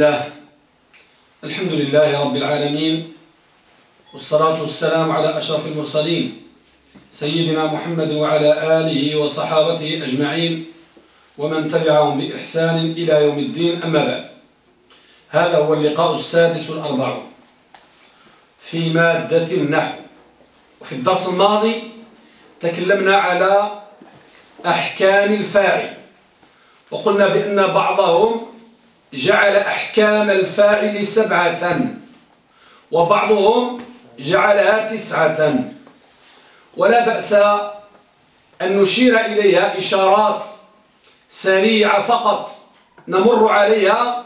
الله الحمد لله رب العالمين والصلاة والسلام على أشرف المرسلين سيدنا محمد وعلى آله وصحابته أجمعين ومن تبعهم بإحسان إلى يوم الدين أما بعد. هذا هو اللقاء السادس والأربعون في مادة النحو. وفي الدرس الماضي تكلمنا على أحكام الفاعل وقلنا بأن بعضهم جعل أحكام الفاعل سبعة. وبعضهم جعلها تسعة. ولا بأس أن نشير إليها إشارات سريعة فقط. نمر عليها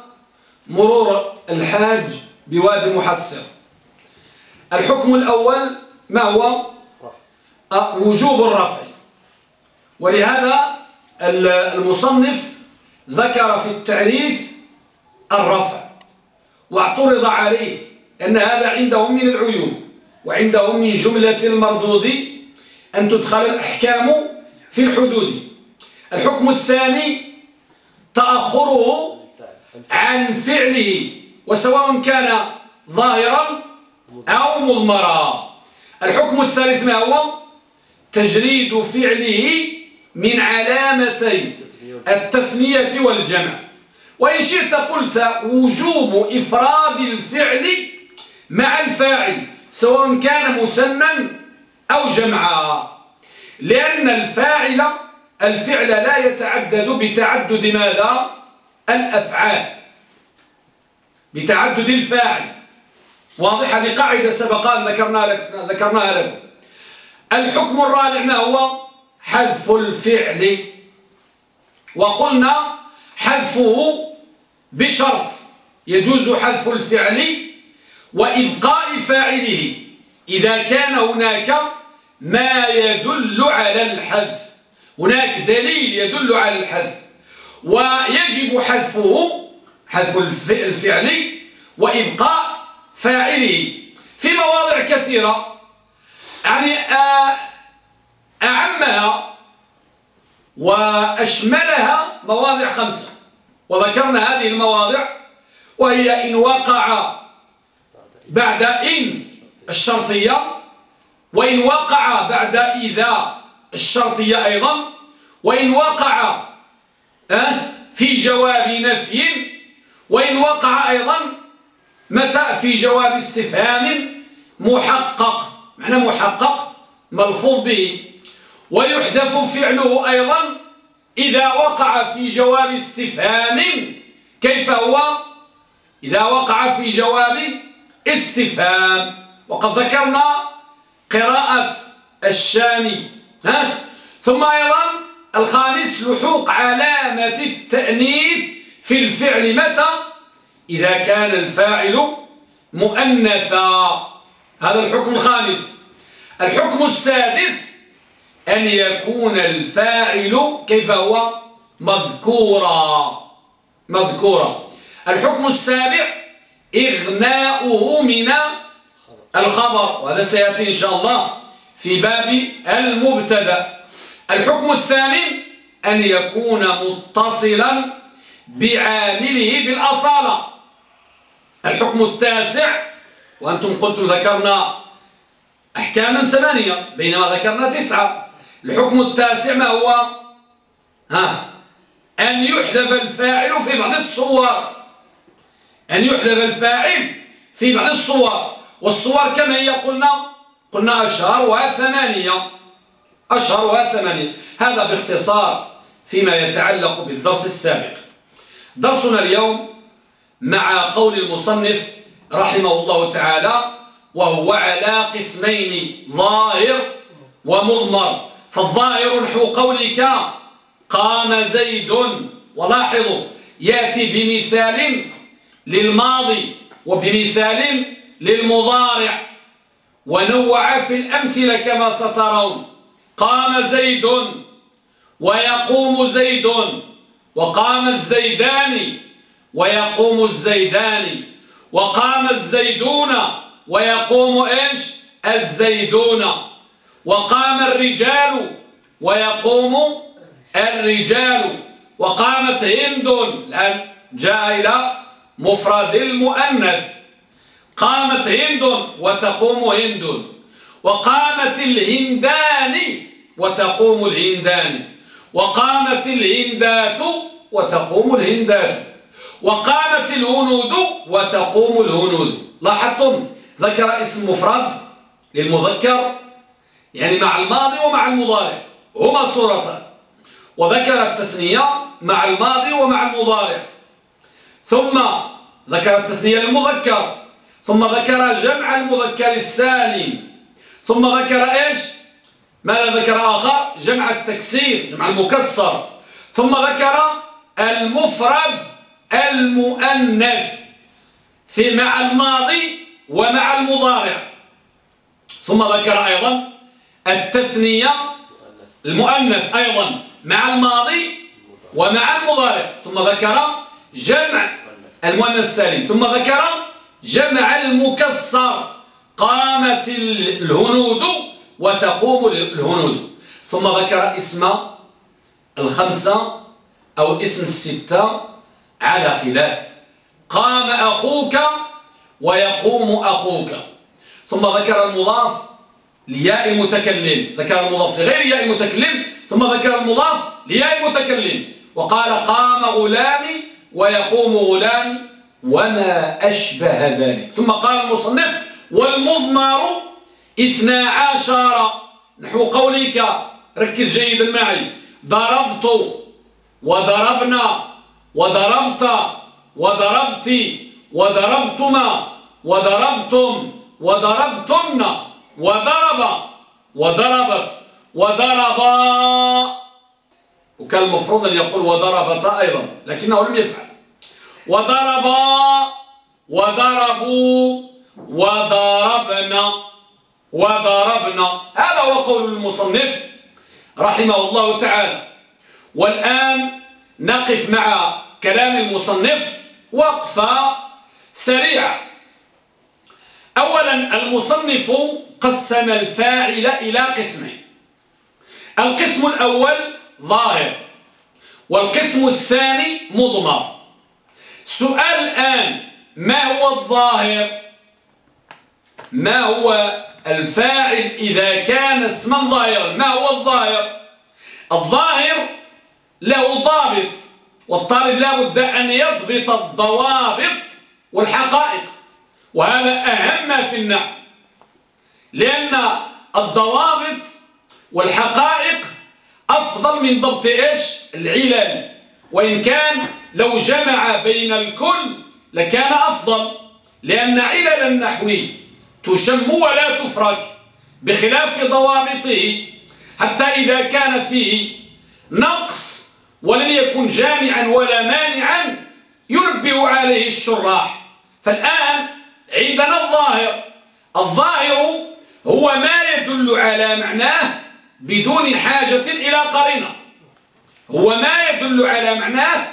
مرور الحاج بوادي محسر الحكم الأول ما هو؟ وجوب الرفع. ولهذا المصنف ذكر في التعريف الرفع. واعترض عليه أن هذا عندهم من العيوب وعندهم من جملة المردود أن تدخل الأحكام في الحدود. الحكم الثاني تأخره عن فعله وسواء كان ظاهرا أو مضمرا. الحكم الثالث ما هو؟ تجريد فعله من علامتي التثنية والجمع. وإن شئت قلت وجوب إفراد الفعل مع الفاعل سواء كان مثنى أو جمعا. لأن الفاعل الفعل لا يتعدد بتعدد ماذا؟ الأفعال. بتعدد الفاعل. واضح هذه قاعدة سبقا ذكرنا لك ذكرناها لكم الحكم الرابع ما هو؟ حذف الفعل. وقلنا حذفه بشرط يجوز حذف الفعل وإبقاء فاعله إذا كان هناك ما يدل على الحذف. هناك دليل يدل على الحذف. ويجب حذفه حذف الفعل وإبقاء فاعله. في مواضع كثيرة يعني أعمها وأشملها مواضع خمسة. وذكرنا هذه المواضع وهي إن وقع بعد إن الشرطية وإن وقع بعد إذا الشرطية أيضا وإن وقع في جواب نفي وإن وقع أيضا متى؟ في جواب استفهام محقق معنى محقق ملفوظ به. ويحذف فعله أيضا إذا وقع في جواب استفهام كيف هو؟ إذا وقع في جواب استفهام. وقد ذكرنا قراءة الشامي ها؟ ثم أيضا الخامس لحوق علامة التأنيث في الفعل متى؟ إذا كان الفاعل مؤنثا. هذا الحكم الخامس. الحكم السادس أن يكون الفاعل كيف هو؟ مذكورا. مذكورا. الحكم السابع إغناؤه من الخبر. وهذا سيأتي إن شاء الله في باب المبتدا. الحكم الثامن أن يكون متصلا بعامله بالأصالة. الحكم التاسع وأنتم قلتم ذكرنا أحكاما ثمانية بينما ذكرنا تسعة. الحكم التاسع ما هو؟ ها أن يحذف الفاعل في بعض الصور. أن يحذف الفاعل في بعض الصور. والصور كما هي؟ قلنا قلنا أشهرها ثمانية. أشهرها ثمانية. هذا باختصار فيما يتعلق بالدرس السابق. درسنا اليوم مع قول المصنف رحمه الله تعالى وهو على قسمين ظاهر ومضمر. فالظاهر نحو قولك قام زيد. ولاحظوا يأتي بمثال للماضي وبمثال للمضارع. ونوع في الأمثلة كما سترون. قام زيد ويقوم زيد وقام الزيدان ويقوم الزيدان وقام الزيدون ويقوم إيش؟ الزيدون. وقام الرجال ويقوم الرجال. وقامت هند الآن جاء إلى مفرد المؤنث. قامت هند وتقوم هند. وقامت الهندان وتقوم الهندان. وقامت الهندات وتقوم الهندات. وقامت الهنود وتقوم الهنود. لاحظتم؟ ذكر اسم مفرد للمذكر. يعني مع الماضي ومع المضارع. هما صورتان. وذكر التثنية مع الماضي ومع المضارع. ثم ذكر التثنية للمذكر ثم ذكر جمع المذكر السالم. ثم ذكر إيش؟ ماذا ذكر آخر؟ جمع التكسير جمع المكسر. ثم ذكر المفرد المؤنث في مع الماضي ومع المضارع. ثم ذكر أيضا التثنية المؤنث أيضا مع الماضي ومع المضارع ثم ذكر جمع المؤنث السالم ثم ذكر جمع المكسر قامت الهنود وتقوم الهنود ثم ذكر اسم الخمسة أو اسم الستة على خلاف قام أخوك ويقوم أخوك ثم ذكر المضاف لياء المتكلم ذكر المضاف لغير ياء المتكلم ثم ذكر المضاف لياء المتكلم وقال قام غلامي ويقوم غلامي وما أشبه ذلك. ثم قال المصنف والمضمر اثنا عشر. نحو قولك ركز جيدا معي. ضربت وضربنا وضربت وضربت وضربتما وضربتم وضربتن. وضرب وضربت وضربا وكان المفروض أن يقول وضربتا أيضا لكنه لم يفعل. وضربا وضربوا وضربنا وضربنا. هذا هو قول المصنف رحمه الله تعالى. والآن نقف مع كلام المصنف وقفة سريعة. أولا المصنف قسم الفاعل إلى قسمين. القسم الأول ظاهر والقسم الثاني مضمر. سؤال الآن ما هو الظاهر؟ ما هو الفاعل إذا كان اسما ظاهرا؟ ما هو الظاهر؟ الظاهر له ضابط والطالب لا بد أن يضبط الضوابط والحقائق وهذا أهم في النحو. لأن الضوابط والحقائق أفضل من ضبط إيش؟ العلل. وإن كان لو جمع بين الكل لكان أفضل. لأن علل النحو تشم ولا تفرق بخلاف ضوابطه. حتى إذا كان فيه نقص ولم يكن جامعا ولا مانعا ينبه عليه الشراح. فالآن عندنا الظاهر. الظاهر هو ما يدل على معناه بدون حاجة إلى قرينة. هو ما يدل على معناه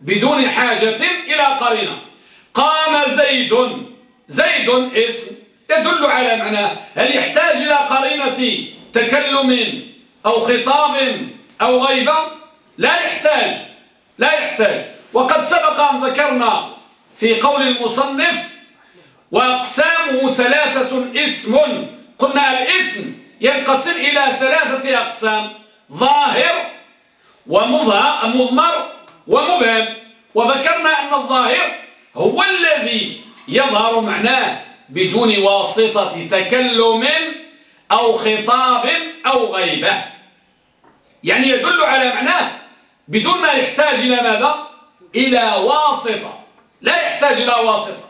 بدون حاجة إلى قرينة. قام زيد. زيد اسم يدل على معناه. هل يحتاج إلى قرينة تكلم أو خطاب أو غيبة لا يحتاج. لا يحتاج. وقد سبق أن ذكرنا في قول المصنف وأقسامه ثلاثة اسم. قلنا الاسم ينقسم إلى ثلاثة أقسام ظاهر ومضمر ومبهم. وذكرنا أن الظاهر هو الذي يظهر معناه بدون واسطة تكلم أو خطاب أو غيبة. يعني يدل على معناه بدون ما يحتاج إلى ماذا؟ إلى واسطة. لا يحتاج إلى واسطة.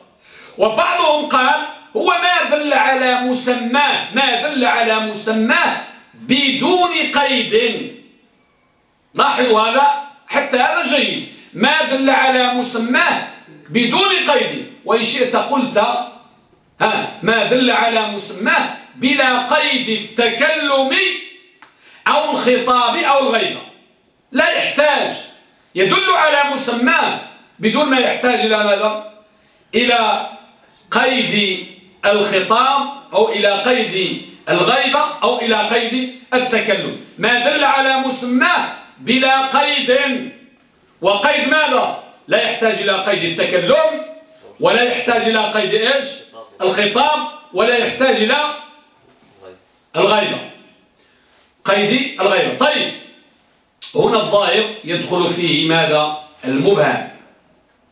وبعضهم قال هو ما دل على مسماه ما دل على مسماه بدون قيد. لاحظوا هذا؟ حتى هذا جيد. ما دل على مسماه بدون قيد. وإن شئت قلت ها ما دل على مسماه بلا قيد التكلم أو الخطاب أو الغيبة. لا يحتاج. يدل على مسماه بدون ما يحتاج إلى ماذا؟ إلى قيد الخطاب أو إلى قيد الغيبة أو إلى قيد التكلم. ما دل على مسماه بلا قيد. وقيد ماذا؟ لا يحتاج إلى قيد التكلم ولا يحتاج إلى قيد إيش؟ الخطاب ولا يحتاج إلى الغيبة. قيد الغيبة. طيب هنا الظاهر يدخل فيه ماذا؟ المبهم.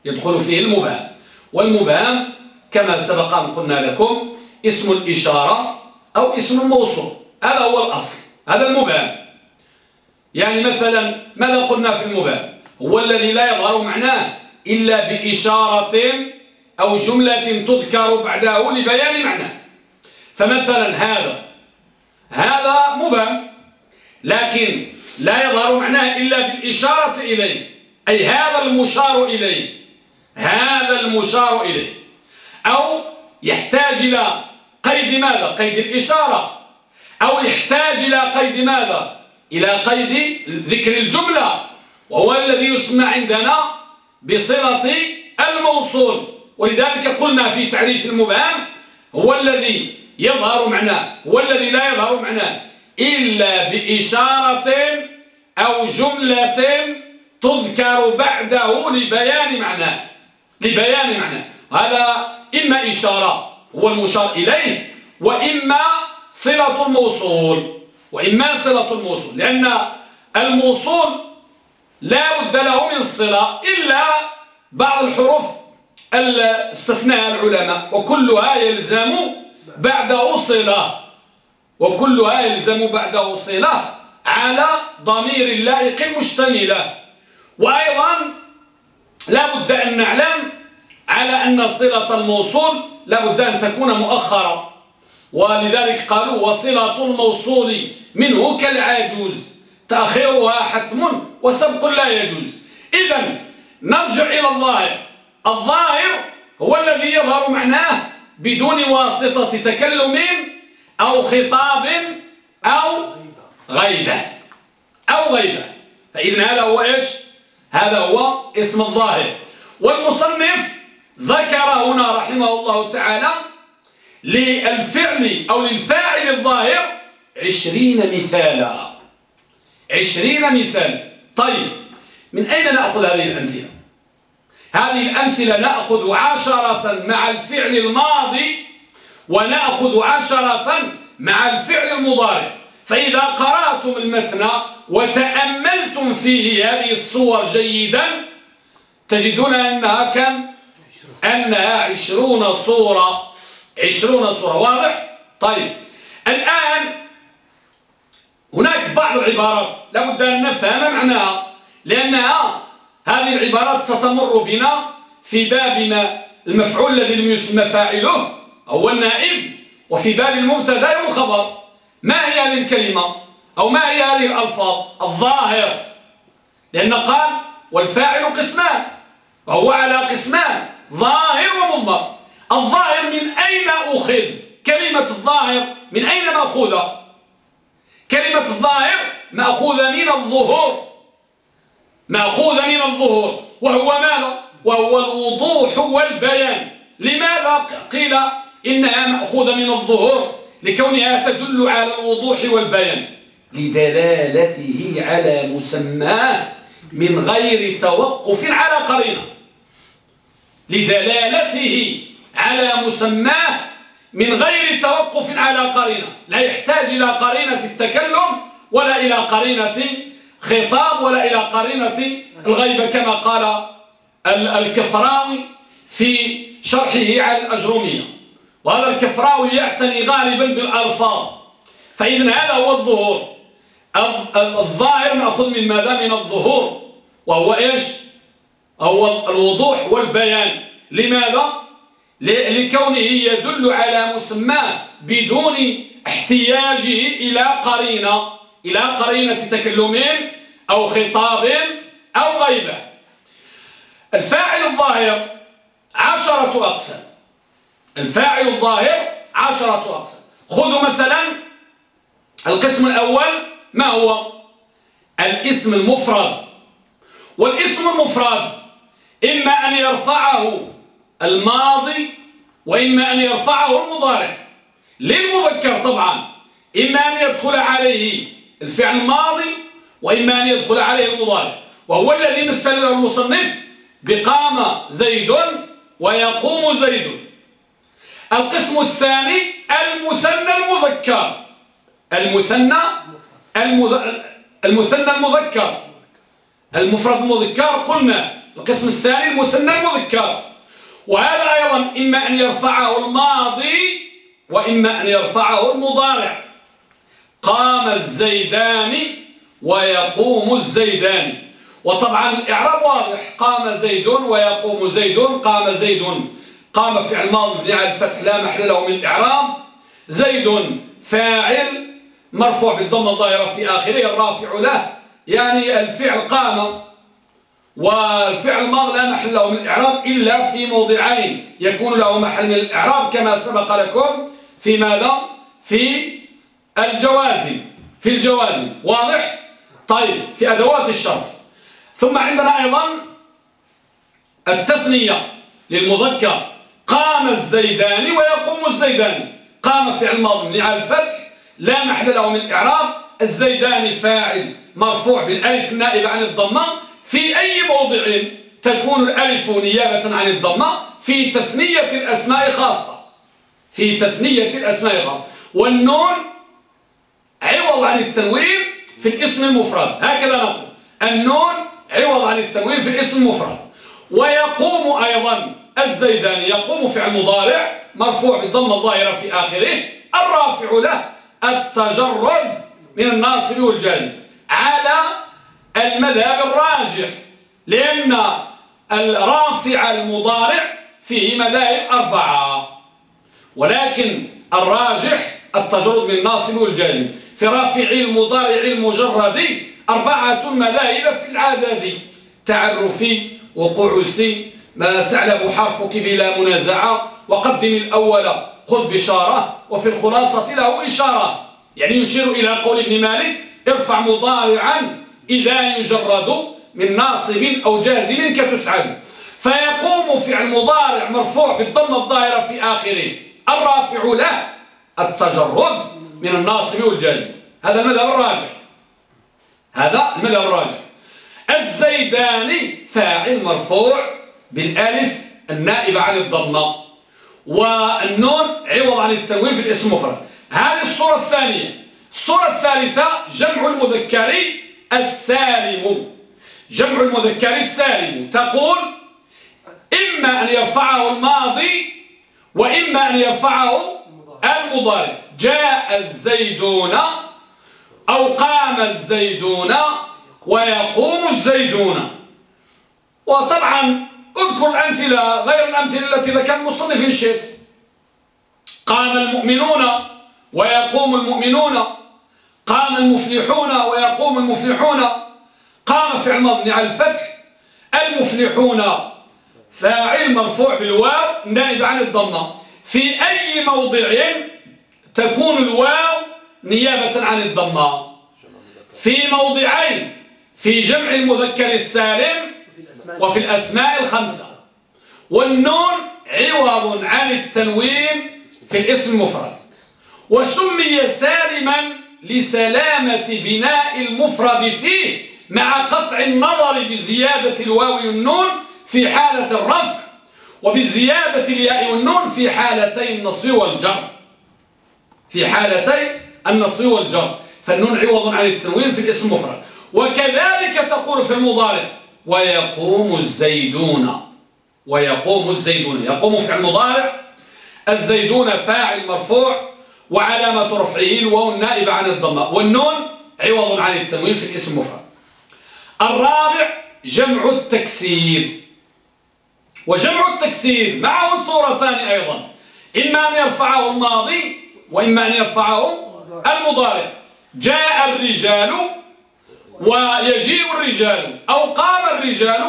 يدخل فيه المبهم. والمبهم كما سبق أن قلنا لكم اسم الإشارة أو اسم الموصول هذا هو الأصل هذا المبهم يعني مثلا ماذا قلنا في المبهم هو الذي لا يظهر معناه إلا بإشارة أو جملة تذكر بعده لبيان معناه. فمثلا هذا هذا مبهم لكن لا يظهر معناه إلا بالإشارة إليه أي هذا المشار إليه هذا المشار إليه. أو يحتاج إلى قيد ماذا؟ قيد الإشارة. أو يحتاج إلى قيد ماذا؟ إلى قيد ذكر الجملة. وهو الذي يسمى عندنا بصلة الموصول. ولذلك قلنا في تعريف المبهم هو الذي يظهر معناه. هو الذي لا يظهر معناه. إلا بإشارة أو جملة تذكر بعده لبيان معناه. لبيان معناه. هذا إما إشارة هو المشار إليه وإما صلة الموصول وإما صلة الموصول لأن الموصول لا بد له من صلة إلا بعض الحروف استثناء العلماء وكلها يلزم بعده صلة وكلها يلزم بعده صلة على ضمير اللائق مشتملة وأيضا لا بد أن نعلم على أن صلة الموصول لا بد أن تكون مؤخرة. ولذلك قالوا وصلة الموصول منه كالعاجوز تأخيرها حتم وسبق لا يجوز. إذا نرجع إلى الظاهر. الظاهر هو الذي يظهر معناه بدون واسطة تكلم أو خطاب أو غيبة. أو غيبة. فإذن هذا هو إيش؟ هذا هو اسم الظاهر. والمصنف ذكر هنا رحمه الله تعالى للفعل أو للفاعل الظاهر عشرين مثالا. عشرين مثالا طيب من أين نأخذ هذه الأمثلة؟ هذه الأمثلة نأخذ عشرة مع الفعل الماضي ونأخذ عشرة مع الفعل المضارع. فإذا قرأتم المتن وتأملتم فيه هذه الصور جيدا تجدون أنها كم؟ أنها عشرون صورة عشرون صورة واضح؟ طيب. الآن هناك بعض العبارات لابد أن نفهم معناها لأنها هذه العبارات ستمر بنا في باب المفعول الذي لم يسمى فاعله هو النائب وفي باب المبتدا والخبر ما هي هذه الكلمة؟ أو ما هي هذه الألفاظ؟ الظاهر. لأن قال والفاعل قسمان وهو على قسمان. ظاهر ومضمر الظاهر من أين أخذ؟ كلمة الظاهر من أين مأخوذة؟ كلمة الظاهر مأخوذة من الظهور. مأخوذة من الظهور. وهو ماذا؟ وهو الوضوح والبيان. لماذا قيل إنها مأخوذة من الظهور؟ لكونها تدل على الوضوح والبيان. لدلالته على مسماه من غير توقف على قرينة. لدلالته على مسماه من غير توقف على قرينة. لا يحتاج إلى قرينة التكلم ولا إلى قرينة خطاب ولا إلى قرينة الغيبة كما قال الكفراوي في شرحه على الأجرومية. وهذا الكفراوي يعتني غالبا بالألفاظ. فإذن هذا هو الظهور الظاهر مأخذ من ماذا؟ من الظهور. وهو إيش؟ هو الوضوح والبيان. لماذا؟ لكونه يدل على مسماه بدون احتياجه إلى قرينة إلى قرينة تكلم أو خطاب أو غيبة. الفاعل الظاهر عشرة أقسام. الفاعل الظاهر عشرة أقسام. خذوا مثلا القسم الأول ما هو؟ الاسم المفرد. والاسم المفرد إما أن يرفعه الماضي وإما أن يرفعه المضارع. للمذكر طبعا. إما أن يدخل عليه الفعل الماضي وإما أن يدخل عليه المضارع. وهو الذي مثل له المصنف بقام زيد ويقوم زيد. القسم الثاني المثنى المذكر. المثنى المثنى المذكر. المفرد المذكر قلنا القسم الثاني المثنى المذكر وهذا أيضا إما أن يرفعه الماضي وإما أن يرفعه المضارع. قام الزيدان ويقوم الزيدان. وطبعا الإعراب واضح. قام زيد ويقوم زيد قام زيد قام فعل ماضي مبني على الفتح لا محل له من الإعراب. زيد فاعل مرفوع بالضمه الظاهرة في آخره الرافع له. يعني الفعل قام. والفعل الماضي لا محل له من الإعراب إلا في موضعين. يكون له محل من الإعراب كما سبق لكم في ماذا؟ في الجوازم. في الجوازم. واضح؟ طيب في أدوات الشرط. ثم عندنا أيضا التثنية للمذكر. قام الزيدان ويقوم الزيدان قام فعل ماضي على الفتح لا محل له من الإعراب. الزيدان فاعل مرفوع بالألف النائبة عن الضمة. في أي موضع تكون الألف نيابة عن الضمة في تثنية الأسماء خاصة. في تثنية الأسماء خاصة. والنون عوض عن التنوين في الاسم المفرد. هكذا نقول. النون عوض عن التنوين في الاسم المفرد. ويقوم أيضا الزيداني. يقوم فعل مضارع مرفوع بالضمة الظاهرة في آخره. الرافع له التجرد من الناصب والجازم. على المذهب الراجح لأن الرافع المضارع فيه مذاهب أربعة. ولكن الراجح التجرد من الناصب والجازم. في رافع المضارع المجرد أربعة مذاهب في العدد تعرفي وقعسي ما ثعلب حرفك بلا منازعة وقدم الأول خذ بشارة وفي الخلاصة له إشارة. يعني يشير إلى قول ابن مالك ارفع مضارعا إذا يجرد من ناصب أو جازم كتسعد. فيقوم فعل مضارع مرفوع بالضمة الظاهرة في آخره. الرافع له التجرد من الناصب والجازم. هذا المذهب الراجح. هذا المذهب الراجح. الزيداني فاعل مرفوع بالألف النائبة عن الضمة والنون عوض عن التنوين في الاسم المفرد هذه الصورة الثانية. الصورة الثالثة جمع المذكر السالم. جمع المذكر السالم. تقول إما أن يرفعه الماضي وإما أن يرفعه المضارع. جاء الزيدون أو قام الزيدون ويقوم الزيدون. وطبعا اذكر الأمثلة غير الأمثلة التي ذكر المصنف إن شئت. قام المؤمنون ويقوم المؤمنون. قام المفلحون ويقوم المفلحون. قام فعل مبني على الفتح. المفلحون فاعل مرفوع بالواو نائب عن الضمة. في أي موضع تكون الواو نيابة عن الضمة؟ في موضعين في جمع المذكر السالم وفي الأسماء الخمسة. والنون عوض عن التنوين في الاسم المفرد. وسمي سالما لسلامة بناء المفرد فيه مع قطع النظر بزيادة الواو والنون في حالة الرفع وبزيادة الياء والنون في حالتي النصب والجر. في حالتي النصب والجر. فالنون عوض عن التنوين في الاسم المفرد وكذلك تقول في المضارع ويقوم الزيدون. ويقوم الزيدون. يقوم في المضارع الزيدون فاعل مرفوع. وعلامة رفعه الواو النائبة عن الضمة. والنون عوض عن التنوين في الاسم المفرد الرابع جمع التكسير. وجمع التكسير معه صورتان أيضا. إما أن يرفعه الماضي وإما أن يرفعه المضارع. جاء الرجال ويجيء الرجال أو قام الرجال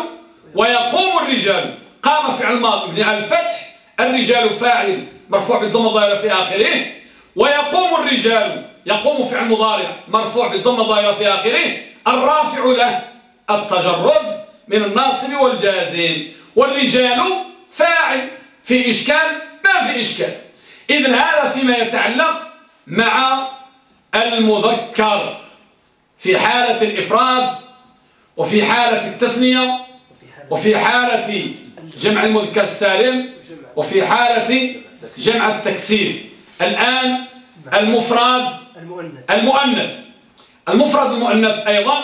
ويقوم الرجال. قام فعل مبني على الفتح. الرجال فاعل مرفوع بالضم الظاهرة في آخره. ويقوم الرجال يقوم فعل مضارع مرفوع بالضم الظاهرة في آخره. الرافع له التجرد من الناصب والجازم. والرجال فاعل في إشكال ما في إشكال. إذن هذا فيما يتعلق مع المذكر في حالة الإفراد وفي حالة التثنية وفي حالة جمع المذكر السالم وفي حالة جمع التكسير. الآن المفرد المؤنث. المفرد المؤنث أيضا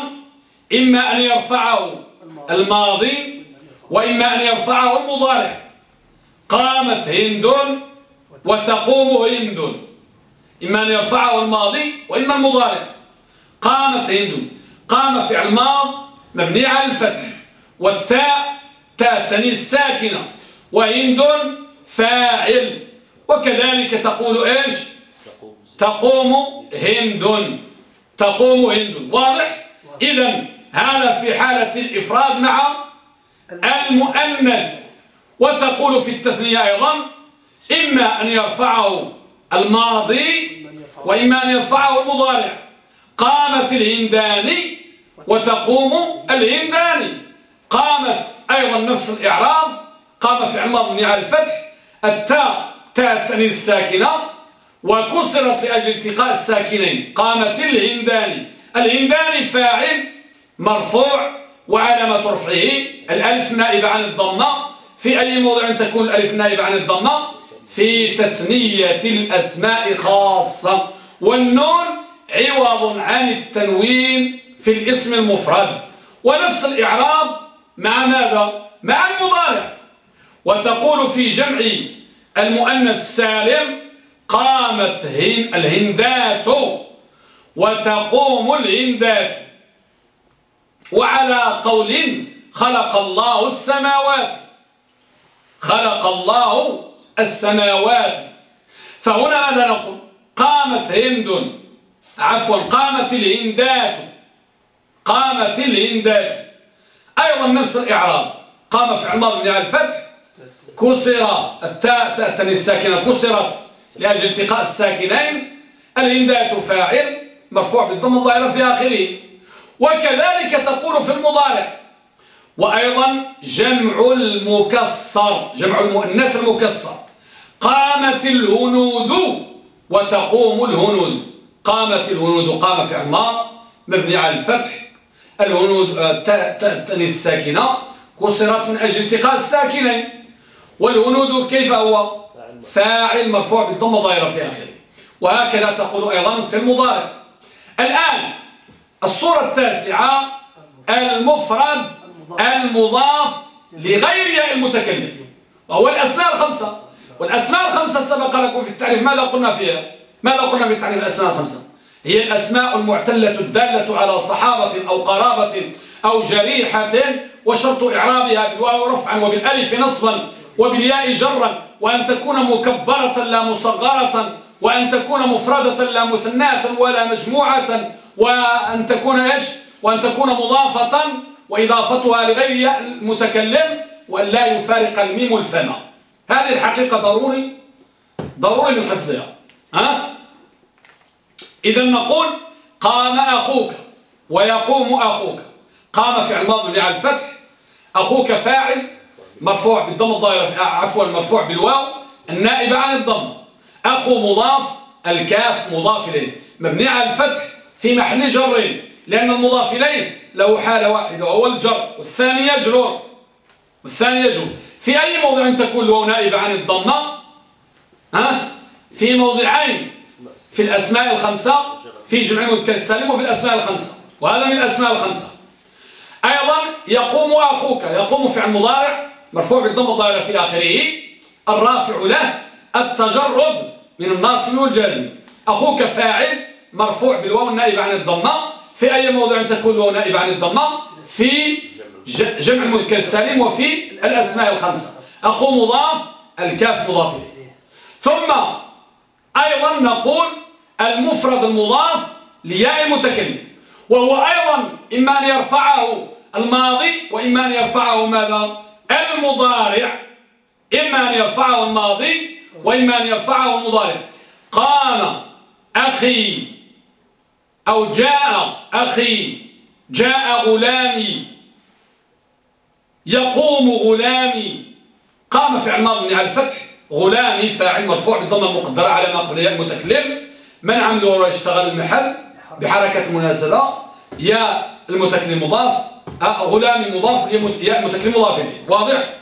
إما أن يرفعه الماضي. وإما أن يرفعه المضارع. قامت هند وتقوم هند. إما أن يرفعه الماضي وإما المضارع. قامت هند. قام فعل ماض مبني على الفتح. والتاء تاء تنين ساكنة. وهند فاعل. وكذلك تقول إيش؟ تقوم هند. تقوم هند. واضح؟ إذا هذا في حالة الإفراد مع المؤنث. وتقول في التثنية أيضا إما أن يرفعه الماضي وإما أن يرفعه المضارع. قامت الهنداني وتقوم الهنداني قامت أيضا نفس الإعراب. قام فعل ماضي على الفتح التاء تاء التأنيث الساكنة وكسرت لأجل التقاء الساكنين. قامت الهنداني الهنداني فاعل مرفوع وعلامة رفعه. الألف نائبة عن الضمة. في أي موضع تكون الألف نائبة عن الضمة؟ في تثنية الأسماء خاصة. والنون عوض عن التنوين في الاسم المفرد. ونفس الإعراب مع ماذا؟ مع المضارع. وتقول في جمع المؤنث السالم قامت الهندات وتقوم الهندات. وعلى قول خلق الله السماوات. خلق الله السماوات. فهنا ماذا نقول؟ قامت هند. عفوا قامت الهندات. قامت الهندات. أيضا نفس الإعراب. قام في عمر بن الفتح. كسر التاء تاء الساكنة كسرت لأجل التقاء الساكنين. الهندات فاعل مرفوع بالضم الظاهرة في آخره. وكذلك تقول في المضارع. وأيضا جمع المكسر جمع المؤنث المكسر. قامت الهنود وتقوم الهنود. قامت الهنود قام فعل ماض مبني على الفتح. الهنود آه، تأنيث الساكنة كسرت من أجل التقاء الساكنين. والهنود كيف هو؟ فاعل مرفوع. بالضم ظاهرة في آخره. وهكذا تقول أيضا في المضارع. الآن الصورة التاسعة المفرد المضاف لغير ياء المتكلم. وهو الأسماء الخمسة. والأسماء الخمسة سبق لكم في التعريف. ماذا قلنا فيها؟ ماذا قلنا في تعريف الأسماء الخمسة؟ هي الأسماء المعتلة الدالة على صحابة أو قرابة أو جريحة وشرط إعرابها بالواو رفعا وبالألف نصبا. وبالياء جرا وأن تكون مكبرة لا مصغرة وأن تكون مفردة لا مثناة ولا مجموعة وأن تكون إيش؟ وأن تكون مضافة وإضافتها لغير المتكلم وأن لا يفارق الميم الفم. هذه الحقيقة ضروري ضروري من حفظها ها؟ إذا نقول قام أخوك ويقوم أخوك. قام فعل ماضي على الفتح أخوك فاعل مرفوع بالضم الظاهرة عفوا مرفوع بالواو. النائبة عن الضم. أخو مضاف الكاف مضاف إليه. مبني على الفتح في محل جر لأن المضاف إليه له حالة واحدة وهو الجر والثاني يجرر والثاني يجرر في أي موضع تكون الواو نائبة عن الضمة؟ ها؟ في موضعين. في الأسماء الخمسة في جمع المذكر السالم وفي الأسماء الخمسة. وهذا من الأسماء الخمسة. أيضا يقوم أخوك يقوم فعل مضارع مرفوع بالضم الظاهرة في آخره. الرافع له التجرد من الناصب والجازم. أخوك فاعل مرفوع بالواو النائب عن الضمة. في أي موضع تكون الواو نائب عن الضمة؟ في جمع المذكر السالم وفي الأسماء الخمسة. أخو مضاف الكاف مضاف ثم أيضا نقول المفرد المضاف لياء المتكلم. وهو أيضا إما أن يرفعه الماضي وإما أن يرفعه ماذا؟ المضارع إما أن يرفعه الماضي وإما أن يرفعه المضارع. قام أخي أو جاء أخي جاء غلامي يقوم غلامي. قام فعل ماضي على الفتح غلامي فاعل مرفوع بالضمه المقدرة على ما قبل المتكلم. من عمله؟ يشتغل المحل بحركة المناسبه يا المتكلم مضاف. غلامي مضاف يا المتكلم مضاف واضح؟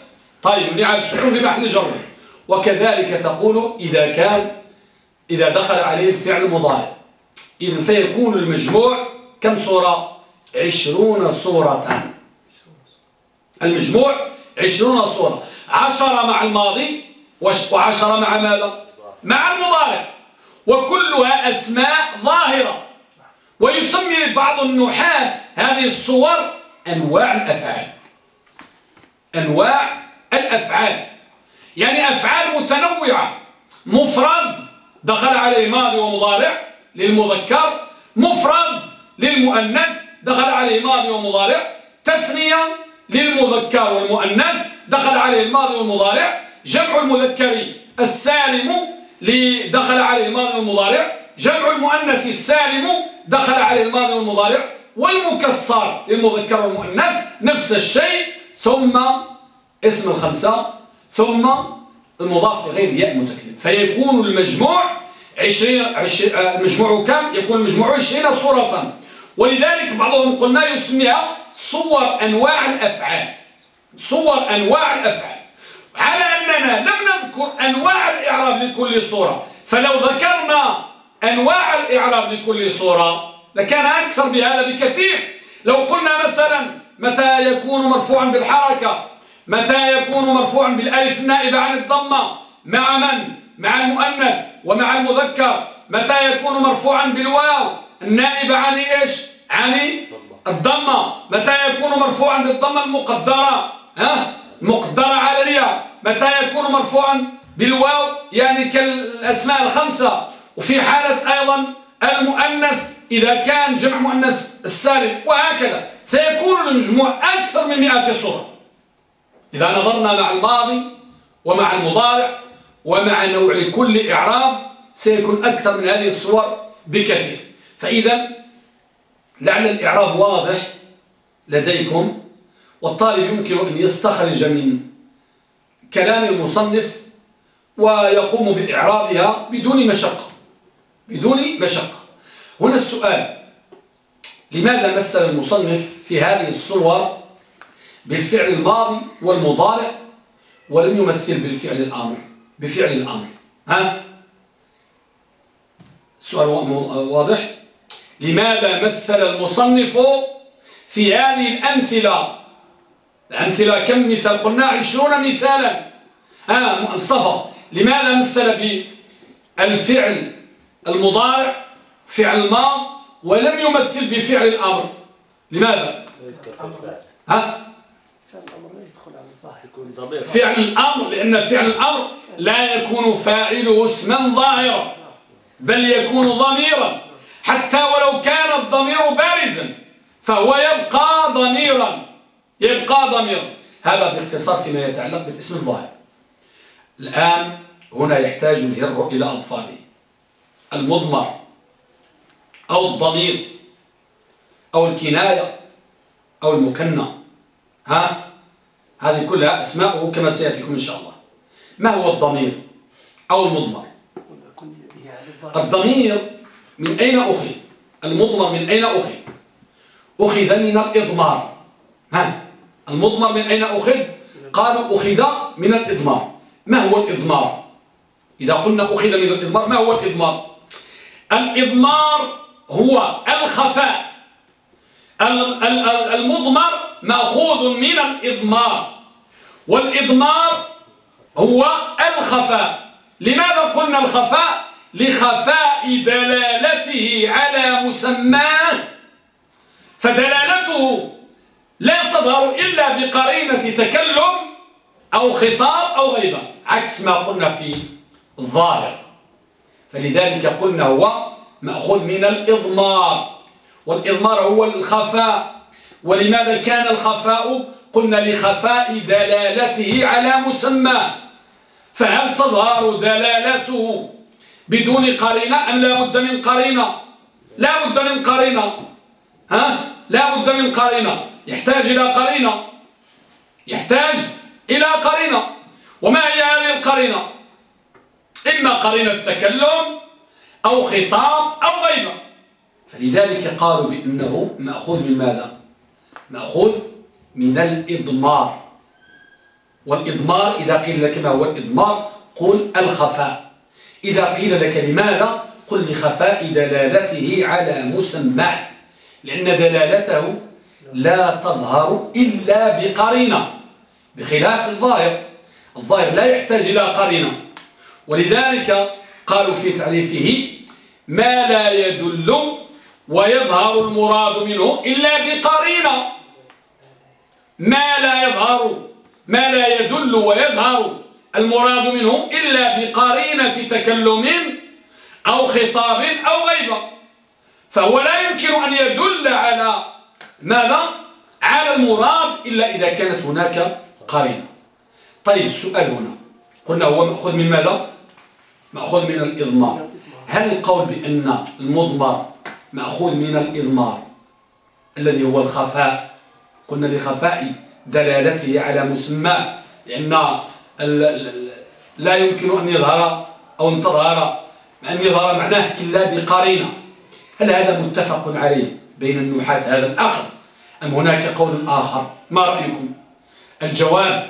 طيب مبني على السكون في محل جر وكذلك تقول إذا كان إذا دخل عليه الفعل المضارع إذن فيكون المجموع كم صورة؟ عشرون صورة. المجموع عشرون صورة. عشرة مع الماضي وعشرة مع ماذا؟ مع المضارع. وكلها أسماء ظاهرة. ويسمي بعض النحاة هذه الصور أنواع الأفعال. أنواع الأفعال. يعني أفعال متنوعة. مفرد دخل عليه ماضي ومضارع للمذكر. مفرد للمؤنث دخل عليه ماضي ومضارع. تثنية للمذكر والمؤنث دخل عليه الماضي والمضارع جمع المذكر السالم دخل عليه الماضي والمضارع جمع المؤنث السالم دخل عليه الماضي والمضارع والمكسر للمذكر والمؤنث نفس الشيء ثم اسم الخمسة ثم المضاف لغير ياء متكلم. فيكون المجموع عشرين المجموع كم؟ يكون المجموع عشرين صورة. ولذلك بعضهم قلنا يسميها صور أنواع الأفعال. صور أنواع الأفعال. على أننا لم نذكر أنواع الإعراب لكل صورة. فلو ذكرنا أنواع الإعراب لكل صورة لكان أكثر بهذا بكثير. لو قلنا مثلا متى يكون مرفوعا بالحركة متى يكون مرفوعا بالألف النائبة عن الضمة مع من؟ مع المؤنث ومع المذكر. متى يكون مرفوعا بالواو النائبة عن إيش؟ عن الضمة. متى يكون مرفوعا بالضمة المقدرة؟ ها؟ مقدرة على الياء. متى يكون مرفوعا بالواو؟ يعني كالأسماء الخمسة. وفي حالة أيضا المؤنث إذا كان جمع مؤنث السالم وهكذا سيكون المجموع أكثر من مئة صورة. إذا نظرنا مع الماضي ومع المضارع ومع نوع كل إعراب سيكون أكثر من هذه الصور بكثير. فإذا لعل الإعراب واضح لديكم والطالب يمكن أن يستخرج من كلام المصنف ويقوم بإعرابها بدون مشقة بدون مشقة. هنا السؤال. لماذا مثل المصنف في هذه الصور بالفعل الماضي والمضارع ولم يمثل بالفعل الأمر؟ بفعل الأمر. ها؟ سؤال واضح؟ لماذا مثل المصنف في هذه الأمثلة؟ الأمثلة كم مثال؟ قلنا عشرون مثالا. ها مصطفى لماذا مثل بالفعل المضارع فعل الماض ولم يمثل بفعل الأمر. لماذا؟ ها؟ فعل الأمر لأن فعل الأمر لا يكون فاعله اسما ظاهرا بل يكون ضميرا. حتى ولو كان الضمير بارزا فهو يبقى ضميرا. يبقى ضميرا. هذا باختصار فيما يتعلق بالاسم الظاهر. الآن هنا يحتاج الهر إلى أظفاره. المضمر. أو الضمير أو الكناية أو المكنى ها؟ هذه كلها أسماءه كما سيأتيكم إن شاء الله. ما هو الضمير أو المضمر؟ الضمير من أين أخذ؟ المضمر من أين أخذ؟ أخذ من الإضمار. ها؟ المضمر من أين أخذ؟ قالوا أخذ من الإضمار. ما هو الإضمار؟ إذا قلنا أخذ من الإضمار ما هو الإضمار؟ الإضمار هو الخفاء. المضمر مأخوذ من الإضمار. والإضمار هو الخفاء. لماذا قلنا الخفاء؟ لخفاء دلالته على مسماه. فدلالته لا تظهر إلا بقرينة تكلم أو خطاب أو غيبة عكس ما قلنا في الظاهر. فلذلك قلنا هو مأخوذ من الإضمار. والإضمار هو الخفاء. ولماذا كان الخفاء؟ قلنا لخفاء دلالته على مسمى. فهل تظهر دلالته بدون قرينة أم لا بد من قرينة؟ لا بد من قرينة. ها؟ لا بد من قرينة. يحتاج إلى قرينة. يحتاج إلى قرينة. وما هي هذه القرينة؟ إما قرينة تكلم أو خطاب أو غيبة فلذلك قالوا بأنه مأخوذ من ماذا؟ مأخوذ من الإضمار. والإضمار إذا قيل لك ما هو الإضمار قل الخفاء. إذا قيل لك لماذا؟ قل لخفاء دلالته على مسمى لأن دلالته لا تظهر إلا بقرينة بخلاف الظاهر. الظاهر لا يحتاج إلى قرينة. ولذلك قالوا في تعريفه ما لا يدل ويظهر المراد منه إلا بقرينة ما لا يظهر ما لا يدل ويظهر المراد منه إلا بقرينة تكلم أو خطاب أو غيبة فهو لا يمكن أن يدل على ماذا؟ على المراد إلا إذا كانت هناك قرينة طيب السؤال هنا قلنا هو مأخذ من ماذا؟ مأخوذ من الإضمار. هل القول بأن المضمر مأخوذ من الإضمار الذي هو الخفاء؟ قلنا لخفاء دلالته على مسماه لأن لا يمكن أن يظهر أو أن تظهر أن يظهر معناه إلا بقرينة هل هذا متفق عليه بين النحاة هذا الآخر؟ أم هناك قول آخر؟ ما رأيكم؟ الجواب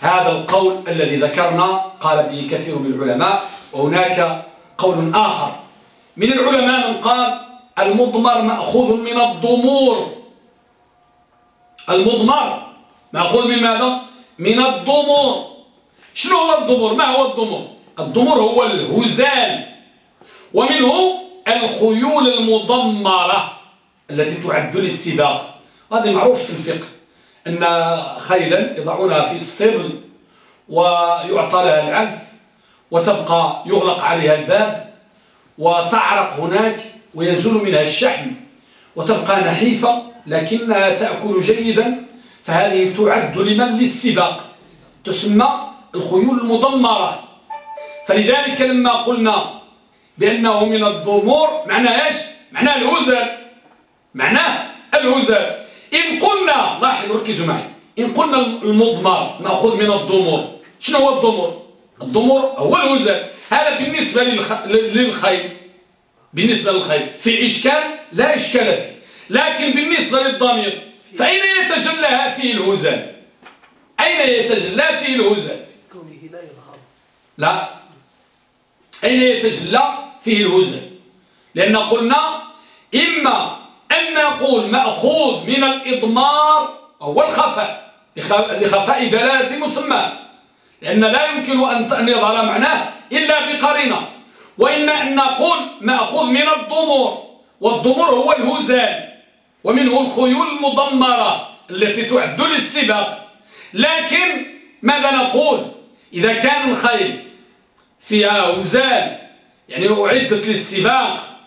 هذا القول الذي ذكرنا قال به كثير من العلماء وهناك قول آخر. من العلماء من قال المضمر مأخوذ من الضمور. المضمر مأخوذ من ماذا؟ من الضمور. شنو هو الضمور؟ ما هو الضمور؟ الضمور هو الهزال. ومنه الخيول المضمرة التي تعد للسباق. هذا معروف في الفقه. أن خيلا يضعونها في اسطبل ويعطى لها العلف وتبقى يغلق عليها الباب وتعرق هناك ويزول منها الشحم وتبقى نحيفة لكنها تأكل جيدا فهذه تعد لمن؟ للسباق. تسمى الخيول المضمرة فلذلك لما قلنا بأنه من الضمور معناه إيش؟ معناه الهزل معناه الهزل إن قلنا لاحظ ركزوا معي. إن قلنا المضمر نأخذ من الضمور. شنو هو الضمور؟ الضمور هو الهزل هذا بالنسبة للخيل. بالنسبة للخيل. في إشكال لا إشكال فيه. لكن بالنسبة للضمير فأين يتجلى فيه الهزل أين يتجلى فيه الهزل لا أين يتجلى فيه الهزل لأن قلنا إما أن نقول مأخوذ من الإضمار هو الخفاء لخفاء دلالة مسمى. لأن لا يمكن أن يظهر معناه إلا بقرينة. وإما أن نقول مأخوذ من الضمور والضمور هو الهزال ومنه الخيول المضمرة التي تعد للسباق. لكن ماذا نقول؟ إذا كان الخيل فيها هزال يعني أعدت للسباق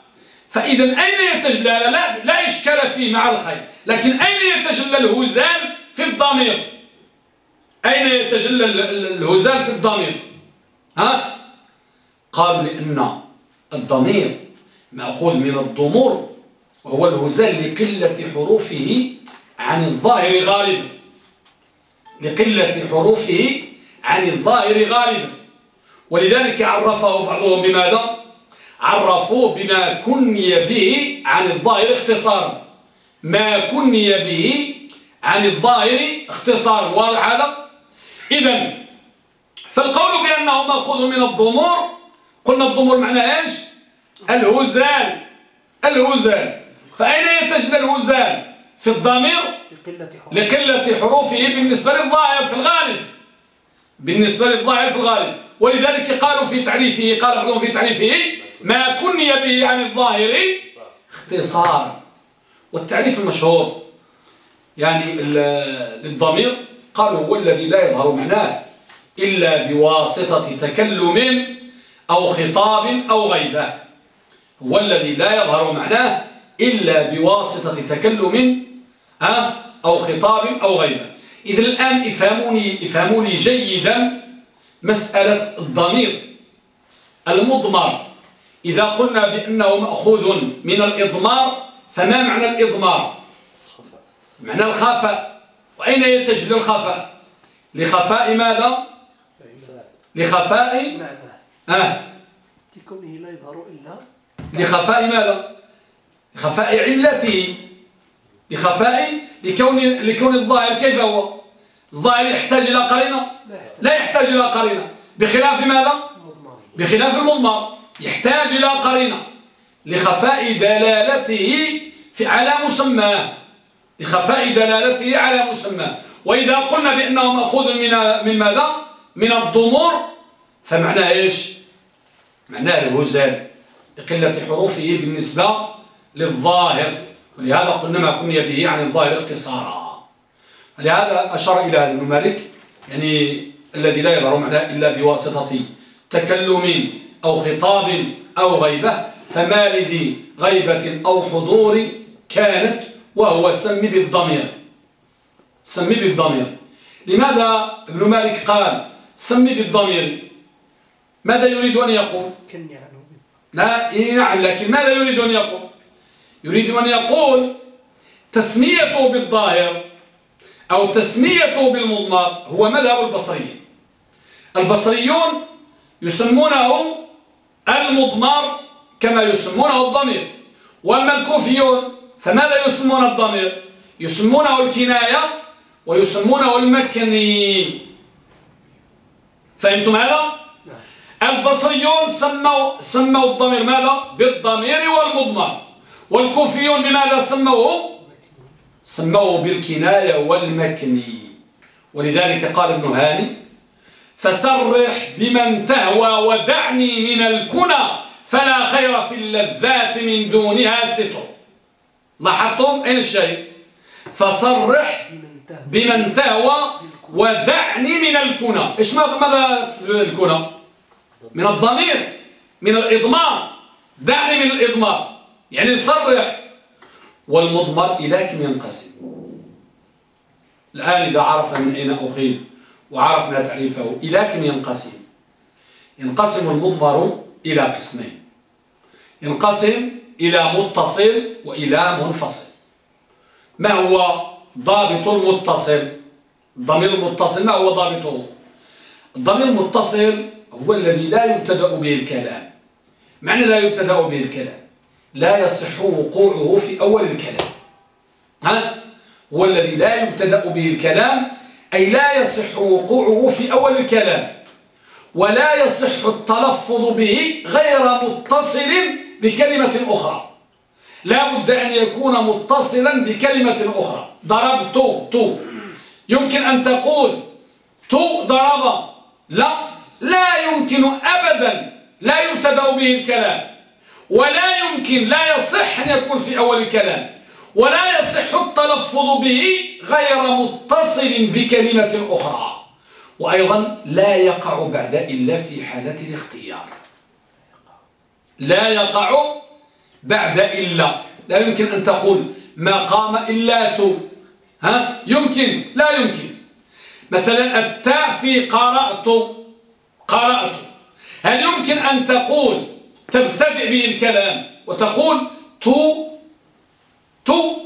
فإذا أين يتجلى؟ لا, لا إشكال فيه مع الخيل. لكن أين يتجلى الهزال في الضمير؟ أين يتجلى الهزال في الضمير؟ ها؟ قالوا لأن الضمير مأخوذ من الضمور وهو الهزال لقلة حروفه عن الظاهر غالبا. لقلة حروفه عن الظاهر غالبا. ولذلك عرفه بعضهم بماذا؟ عرفوه بما كني به عن الظاهر اختصارا. ما كني به عن الظاهر اختصارا. واضح هذا؟ إذا فالقول بأنه مأخوذ من الضمور قلنا الضمور معناه إيش؟ الهزال الهزال. فأين يتجد الهزال؟ في الضمير لقلة حروفه بالنسبة للظاهر في الغالب. بالنسبة للظاهر في الغالب. ولذلك قالوا في تعريفه قال بعضهم في تعريفه ما كني به عن الظاهر اختصار. والتعريف المشهور يعني للضمير قالوا هو الذي لا يظهر معناه إلا بواسطة تكلم أو خطاب أو غيبة. هو الذي لا يظهر معناه إلا بواسطة تكلم أو خطاب أو غيبة. إذا الآن افهموني, افهموني جيدا مسألة الضمير المضمر. إذا قلنا بأنه مأخوذ من الإضمار فما معنى الإضمار؟ معنى الخفاء وأين يتجلى الخفاء لخفاء ماذا؟ لخفاء آه. لكونه لا يظهر إلا لخفاء ماذا؟ لخفاء علته. لخفاء لكون لكون الظاهر كيف هو؟ الظاهر يحتاج إلى قرينة؟ لا يحتاج. إلى قرينة. بخلاف ماذا؟ بخلاف المضمر يحتاج إلى قرينة. لخفاء دلالته في على مسماه. لخفاء دلالته على مسماه وإذا قلنا بأنه مأخوذ من من ماذا؟ من الضمور فمعناه إيش؟ معناه الهزال لقلة حروفه بالنسبة للظاهر. ولهذا قلنا ما كني به عن الظاهر اختصارا. لهذا أشار إلى هذا مالك يعني الذي لا يظهر معناه إلا بواسطة تكلم أو خطاب أو غيبة. فما لذي غيبة أو حضور كانت وهو سم بالضمير. سم بالضمير. لماذا ابن مالك قال سم بالضمير؟ ماذا يريد أن يقول؟ لا نعم لكن ماذا يريد أن يقول؟ يريد أن يقول تسميته بالظاهر أو تسميته بالمضمر هو مذهب البصريين. البصريون يسمونه المضمر كما يسمونه الضمير وأما الكوفيون فماذا يسمون الضمير؟ يسمونه الكناية ويسمونه المكني فهمتم هذا؟ البصريون سموا سموا الضمير ماذا؟ بالضمير والمضمر. والكوفيون بماذا سموه؟ سموه بالكناية والمكني ولذلك قال ابن هاني فسرح بمن تهوى ودعني من الكنى فلا خير في اللذات من دونها ستر. لاحظتم اين الشيء؟ فصرح بمن تهوى ودعني من الكنى. إيش ماذا الكنى؟ من الضمير من الإضمار. دعني من الإضمار. يعني صرح. والمضمر إلى كم ينقسم الآن إذا عرف من أين أخيل وعرفنا تعريفه إلى كم ينقسم ينقسم المضمر إلى قسمين. ينقسم إلى متصل وإلى منفصل. ما هو ضابط المتصل الضمير المتصل ما هو ضابطه؟ الضمير المتصل هو الذي لا يبتدأ به الكلام معنى لا يبتدأ به الكلام لا يصح وقوعه في أول الكلام. ها؟ هو الذي لا يبتدأ به الكلام أي لا يصح وقوعه في أول الكلام. ولا يصح التلفظ به غير متصل بكلمة أخرى. لا بد أن يكون متصلا بكلمة أخرى. ضربت تو يمكن أن تقول تو ضرب. لا. لا يمكن أبدا. لا يبتدأ به الكلام. ولا يمكن لا يصح أن يكون في أول الكلام. ولا يصح التلفظ به غير متصل بكلمة أخرى. وأيضا لا يقع بعد إلا في حالة الاختيار. لا يقع بعد إلا. لا يمكن أن تقول ما قام إلا تو. ها؟ يمكن. لا يمكن. مثلا التاء في قرأت. قرأت. هل يمكن أن تقول تبتدئ به الكلام وتقول تو؟ تو؟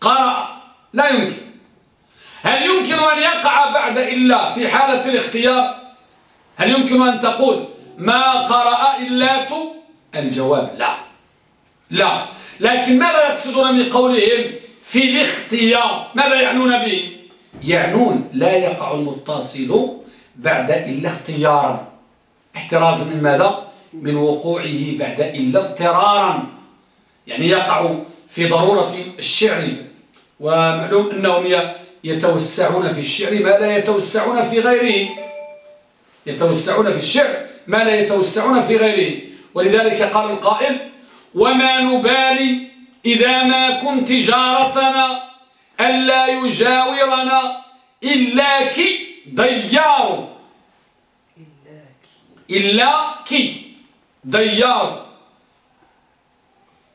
قرأ. لا يمكن. هل يمكن أن يقع بعد إلا في حالة الاختيار؟ هل يمكن أن تقول ما قرأ إلا الجواب. لا. لا. لكن ماذا يقصدون من قولهم في الاختيار؟ ماذا يعنون به؟ يعنون لا يقع المتصل بعد إلا اختيارا. احترازا من ماذا؟ من وقوعه بعد إلا اضطرارا. يعني يقع في ضرورة الشعر. ومعلوم أنهم يتوسعون في الشعر ما لا يتوسعون في غيره. يتوسعون في الشعر. ما لا يتوسعون في غيره. ولذلك قال القائل وما نبالي إذا ما كنت جارتنا ألا يجاورنا إلا كي ديار. إلا كي ديار.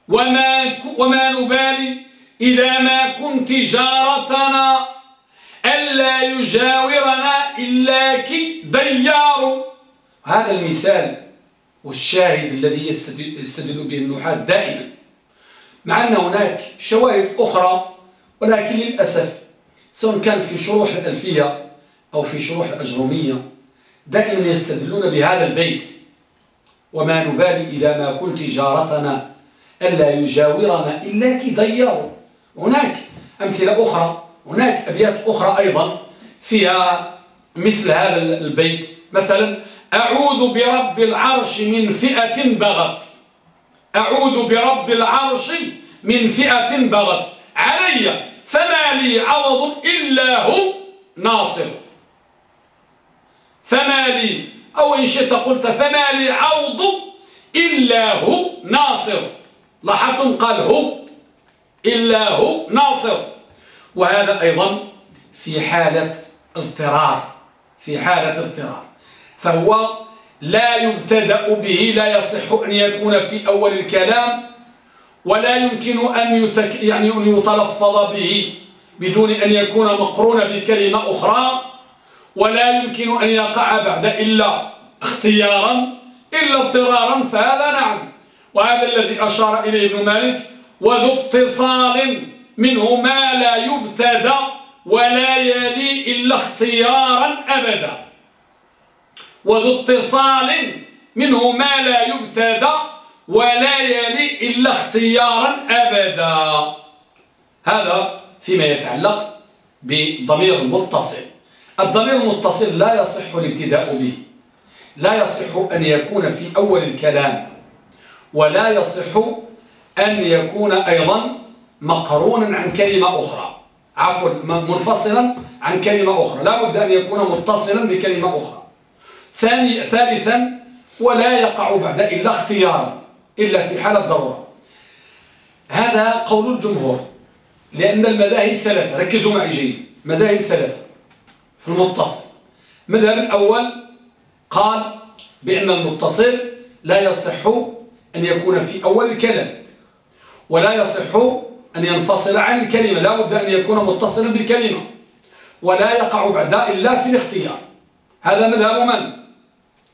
وما, وما نبالي إذا ما كنت جارتنا ألا يجاورنا إلا كي ديار. هذا المثال والشاهد الذي يستدل به النحاة دائما. مع أن هناك شواهد أخرى ولكن للأسف سواء كان في شروح الألفية أو في شروح الأجرومية دائما يستدلون بهذا البيت. وما نبالي إذا ما كنت جارتنا ألا يجاورنا إلا كي ضيار هناك أمثلة أخرى هناك أبيات أخرى أيضا فيها مثل هذا البيت. مثلا أعوذ برب العرش من فئة بغت. أعوذ برب العرش من فئة بغت. علي فما لي عوض إلا هو ناصر. فما لي أو إن شئت قلت فما لي عوض إلا هو ناصر. لاحظتم؟ قال هو إلا هو ناصر. وهذا أيضا في حالة اضطرار في حالة اضطرار. فهو لا يبتدأ به لا يصح أن يكون في أول الكلام ولا يمكن أن يتك يعني أن يتلفظ به بدون أن يكون مقرون بكلمة أخرى ولا يمكن أن يقع بعد إلا اختيارا إلا اضطرارا فهذا نعم. وهذا الذي أشار إليه ابن مالك وذو اتصال منه ما لا يبتدى ولا يلي إلا اختيارا أبدا. وذو اتصال منه ما لا يبتدى ولا يلي إلا اختيارا أبدا. هذا فيما يتعلق بضمير المتصل الضمير المتصل لا يصح الابتداء به. لا يصح أن يكون في أول الكلام ولا يصح أن يكون أيضا مقرونا عن كلمة أخرى. عفوا منفصلا عن كلمة أخرى. لا بد أن يكون متصلا بكلمة أخرى. ثاني ثالثا ولا يقع بعد إلا اختيارا إلا في حالة ضرورة. هذا قول الجمهور لأن المذاهب ثلاثة. ركزوا معي جيد. مذاهب ثلاثة. في المتصل. المذهب الأول قال بأن المتصل لا يصح أن يكون في أول الكلام ولا يصح أن ينفصل عن الكلمة. لا بد أن يكون متصلا بالكلمة ولا يقع بعد إلا في الاختيار. هذا مذهب من؟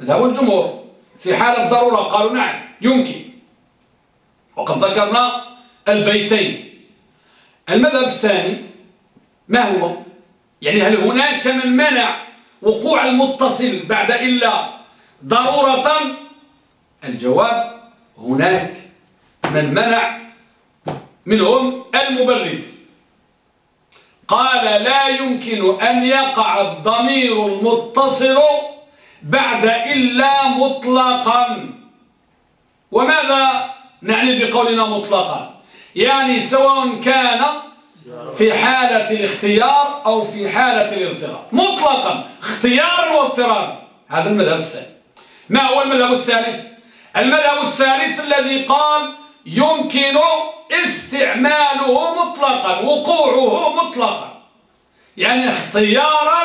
مذهب الجمهور في حالة ضرورة قالوا نعم يمكن. وقد ذكرنا البيتين. المذهب الثاني ما هو؟ يعني هل هناك من منع وقوع المتصل بعد إلا ضرورة؟ الجواب هناك من منع منهم المبرد. قال لا يمكن أن يقع الضمير المتصل بعد إلا مطلقا. وماذا نعني بقولنا مطلقا؟ يعني سواء كان في حالة الاختيار أو في حالة الاضطرار مطلقا اختيارا واضطرارا هذا المذهب الثاني ما هو المذهب الثالث؟ المذهب الثالث الذي قال يمكن استعماله مطلقا وقوعه مطلقا. يعني اختيارا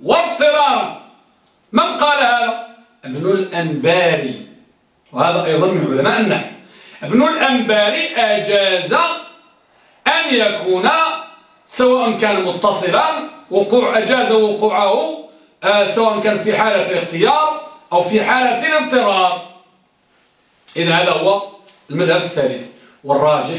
واضطرارا. من قال هذا؟ ابن الأنباري. وهذا أيضا من علماء النحو. ابن الأنباري أجاز أن يكون سواء كان متصلا وقوع أجاز وقوعه آه، سواء كان في حالة الاختيار أو في حالة الاضطرار. إذن هذا هو المذهب الثالث. والراجح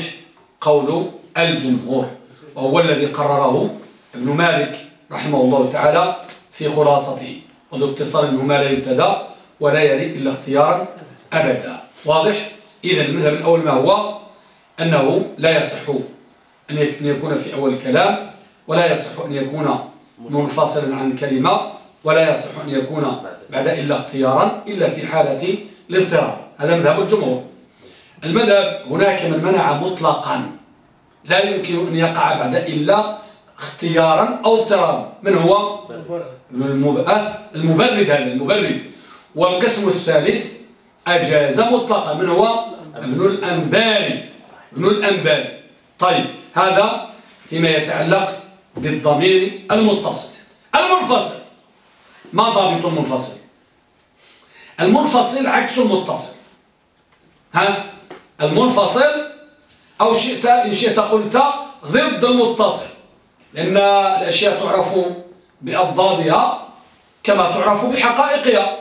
قول الجمهور. وهو الذي قرره ابن مالك رحمه الله تعالى في خلاصته. وذو اتصال منه ما لا يبتدى ولا يلي إلا اختيارا أبدا. واضح؟ إذا المذهب الأول ما هو؟ أنه لا يصح أن يكون في أول الكلام ولا يصح أن يكون منفصلا عن كلمة ولا يصح أن يكون بعد إلا اختيارا إلا في حالة الاضطرار. هذا مذهب الجمهور. المذهب هناك من منع مطلقا. لا يمكن أن يقع بعد إلا اختيارا أو اضطرارا. من هو؟ المبرد هذا المبرد. والقسم الثالث أجاز مطلقا. من هو؟ ابن الأنباري ابن الأنباري طيب هذا فيما يتعلق بالضمير المتصل. المنفصل. ما ضابط المنفصل المنفصل عكس المتصل. ها؟ المنفصل أو شئت إن شئت قلت ضد المتصل. لأن الأشياء تعرف بأضدادها كما تعرف بحقائقها.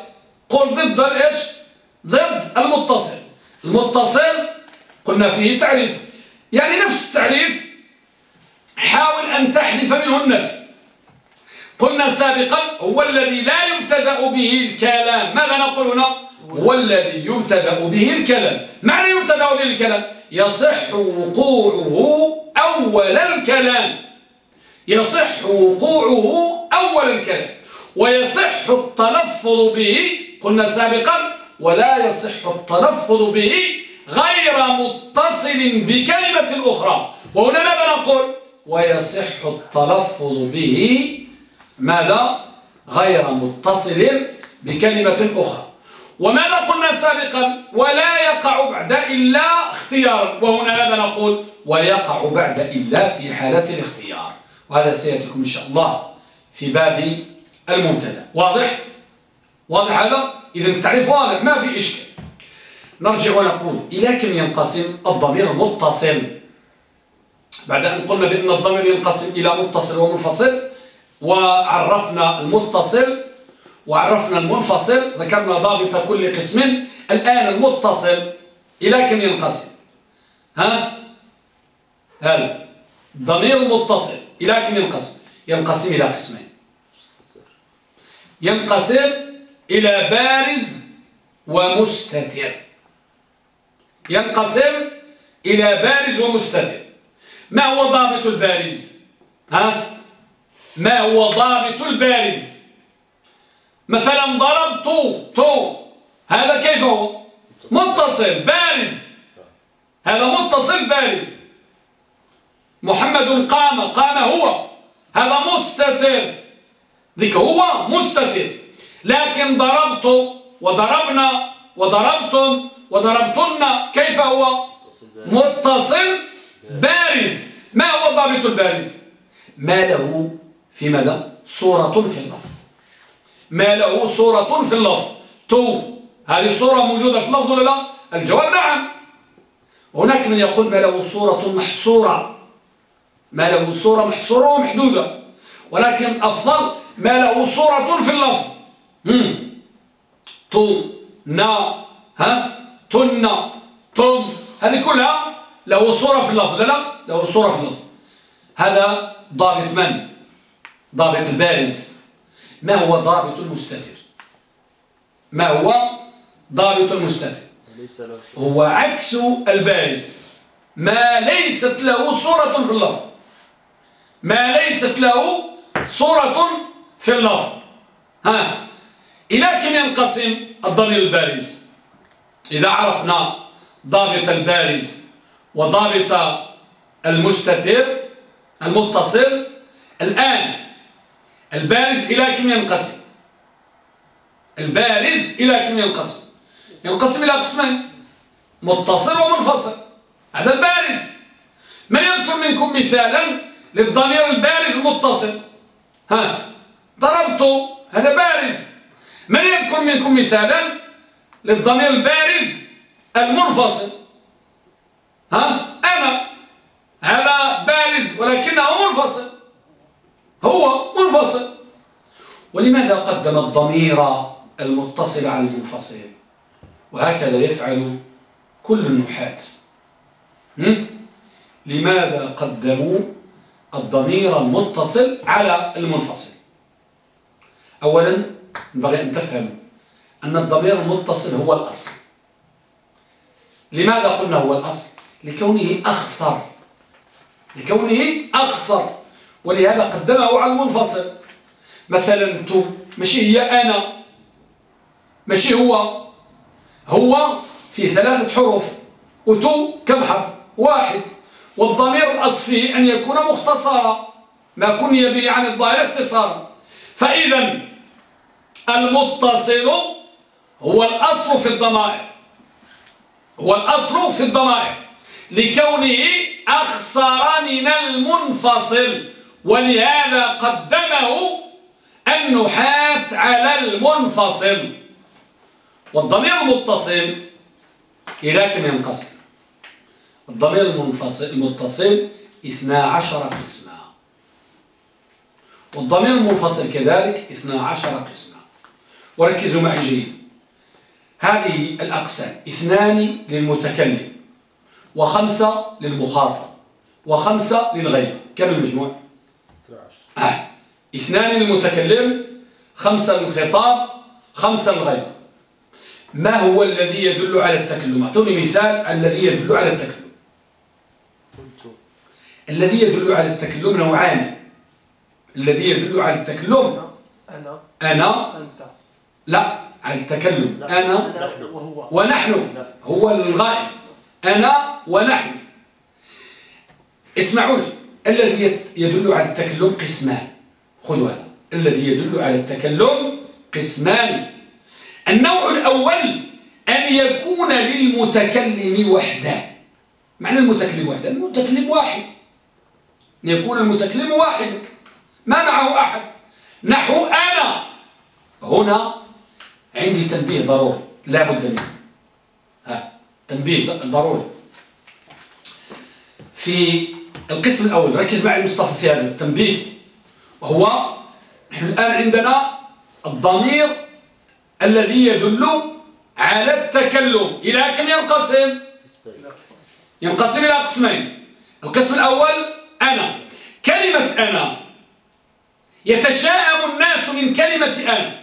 قل ضد الإيش؟ ضد المتصل. المتصل قلنا فيه تعريف. يعني نفس التعريف. حاول أن تحذف منه النفي. قلنا سابقا هو الذي لا يبتدأ به الكلام. ماذا نقول هنا؟ هو الذي يبتدأ به الكلام. معنى يبتدأ به الكلام؟ يصح وقوعه أول الكلام. يصح وقوعه أول الكلام ويصح التلفظ به قلنا سابقا ولا يصح التلفظ به غير متصل بكلمة أخرى. وهنا ماذا نقول؟ ويصح التلفظ به ماذا؟ غير متصل بكلمة أخرى. وماذا قلنا سابقا؟ ولا يقع بعد إلا اختيارا وهنا ماذا نقول؟ ويقع بعد إلا في حالة الاختيار. وهذا سيأتيكم إن شاء الله في باب المبتدا. واضح؟ واضح هذا؟ إذا التعريف واضح ما في إشكال. نرجع ونقول إلى كم ينقسم الضمير المتصل بعد أن قلنا بأن الضمير ينقسم إلى متصل ومنفصل وعرفنا المتصل وعرفنا المنفصل ذكرنا ضابط كل قسم. الآن المتصل إلى كم ينقسم. ها؟ هل؟ ضمير المتصل إلى كم ينقسم؟ ينقسم إلى قسمين. ينقسم إلى بارز ومستتر. ينقسم إلى بارز ومستتر. ما هو ضابط البارز؟ ها؟ ما هو ضابط البارز؟ مثلا ضربت تو هذا كيف هو متصل بارز. هذا متصل بارز. محمد قام قام هو. هذا مستتر. ذيك هو مستتر. لكن ضربت وضربنا وضربتم وضربتن كيف هو؟ متصل بارز. ما هو ضابط البارز؟ ما له في ماذا؟ صورة في اللفظ. ما له صورة في اللفظ. تو هذه صورة موجودة في اللفظ ولا لا؟ الجواب نعم. هناك من يقول ما له صورة محصورة. ما له صورة محصورة ومحدودة. ولكن أفضل ما له صورة في اللفظ. تو نا ها تن تم. هذه كلها له صورة في اللفظ. لا له صورة في اللفظ. هذا ضابط من؟ ضابط البارز. ما هو ضابط المستتر؟ ما هو ضابط المستتر؟ هو عكس البارز. ما ليست له صورة في اللفظ. ما ليست له صورة في اللفظ. ها. إلى كم ينقسم الضمير البارز؟ إذا عرفنا ضابط البارز وضابط المستتر المتصل الآن البارز إلى كم ينقسم؟ البارز إلى كم ينقسم؟ ينقسم إلى قسمين متصل ومنفصل. هذا البارز. من يذكر منكم مثالا للضمير البارز المتصل ها ضربت هذا بارز. من يذكر منكم مثالا؟ للضمير البارز المنفصل. ها أنا. هذا بارز ولكنه منفصل. هو منفصل. ولماذا قدم الضمير المتصل على المنفصل؟ وهكذا يفعل كل النحاة لماذا قدموا الضمير المتصل على المنفصل. أولا ينبغي أن تفهم أن الضمير المتصل هو الأصل. لماذا قلنا هو الأصل؟ لكونه أخصر لكونه أخصر ولهذا قدمه على المنفصل. مثلا تو ماشي هي أنا. ماشي هو. هو في ثلاثة حروف. وتو كم حرف؟ واحد. والضمير الأصل فيه أن يكون مختصرا ما كني به عن الظاهر اختصارا. فإذا المتصل هو الأصل في الضمائر. هو الأصل في الضمائر. لكونه أخصر من المنفصل ولهذا قدمه النحاة على المنفصل. والضمير المتصل إلى كم ينقسم؟ الضمير المنفصل المتصل اثنا عشر قسما والضمير المنفصل كذلك اثنا عشر قسما وركزوا معي جيد. هذه الأقسام اثنان للمتكلم وخمسة للمخاطب وخمسة للغير. كم المجموع؟ آه. اثنان للمتكلم خمسة للخطاب خمسة للغير. ما هو الذي يدل على التكلم؟ أعطوني مثال الذي يدل على التكلم. الذي يدل على التكلم نوعان. الذي يدل على التكلم أنا. أنا. أنت. لا على التكلم. أنا. أنا وهو. ونحن. هو الغائب. أنا ونحن. اسمعوني. الذي يدل على التكلم قسمان. خذوا هذا الذي يدل على التكلم قسمان. النوع الأول أن يكون للمتكلم وحده. معنى المتكلم وحده. المتكلم واحد. يكون المتكلم واحد. ما معه أحد. نحو أنا. هنا عندي تنبيه ضروري. لا بد منه. ها تنبيه ضروري. في القسم الأول ركز معي مصطفى في هذا التنبيه. وهو نحن الآن عندنا الضمير الذي يدل على التكلم. إلى كم ينقسم؟ ينقسم إلى قسمين. القسم الأول أنا. كلمة أنا. يتشاءم الناس من كلمة أنا.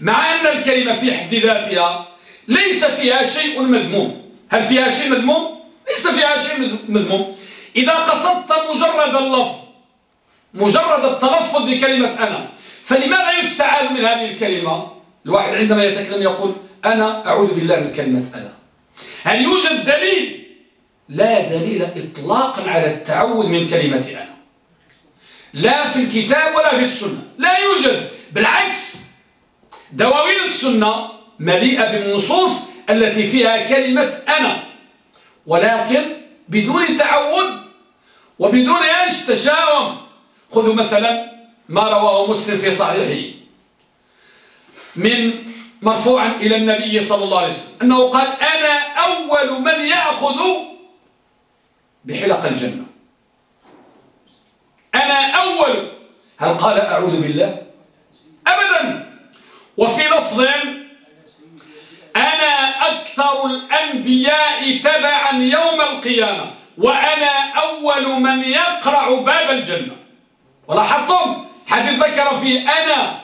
مع أن الكلمة في حد ذاتها ليس فيها شيء مذموم. هل فيها شيء مذموم؟ ليس فيها شيء مذموم. إذا قصدت مجرد اللفظ مجرد التلفظ بكلمة أنا فلماذا يستعاذ من هذه الكلمة؟ الواحد عندما يتكلم يقول أنا أعوذ بالله من كلمة أنا. هل يوجد دليل لا دليل إطلاقا على التعوذ من كلمة أنا. لا في الكتاب ولا في السنة. لا يوجد. بالعكس دواوين السنة مليئة بالنصوص التي فيها كلمة أنا. ولكن بدون تعود وبدون إيش؟ تشاؤم. خذوا مثلا ما رواه مسلم في صحيحه. من مرفوعا إلى النبي صلى الله عليه وسلم أنه قال أنا أول من يأخذ بحلق الجنة. أنا أول هل قال أعوذ بالله؟ أبدا. وفي لفظ أنا أكثر الأنبياء تبعا يوم القيامة وأنا أول من يقرع باب الجنة. ولاحظتم؟ حديث ذكر فيه أنا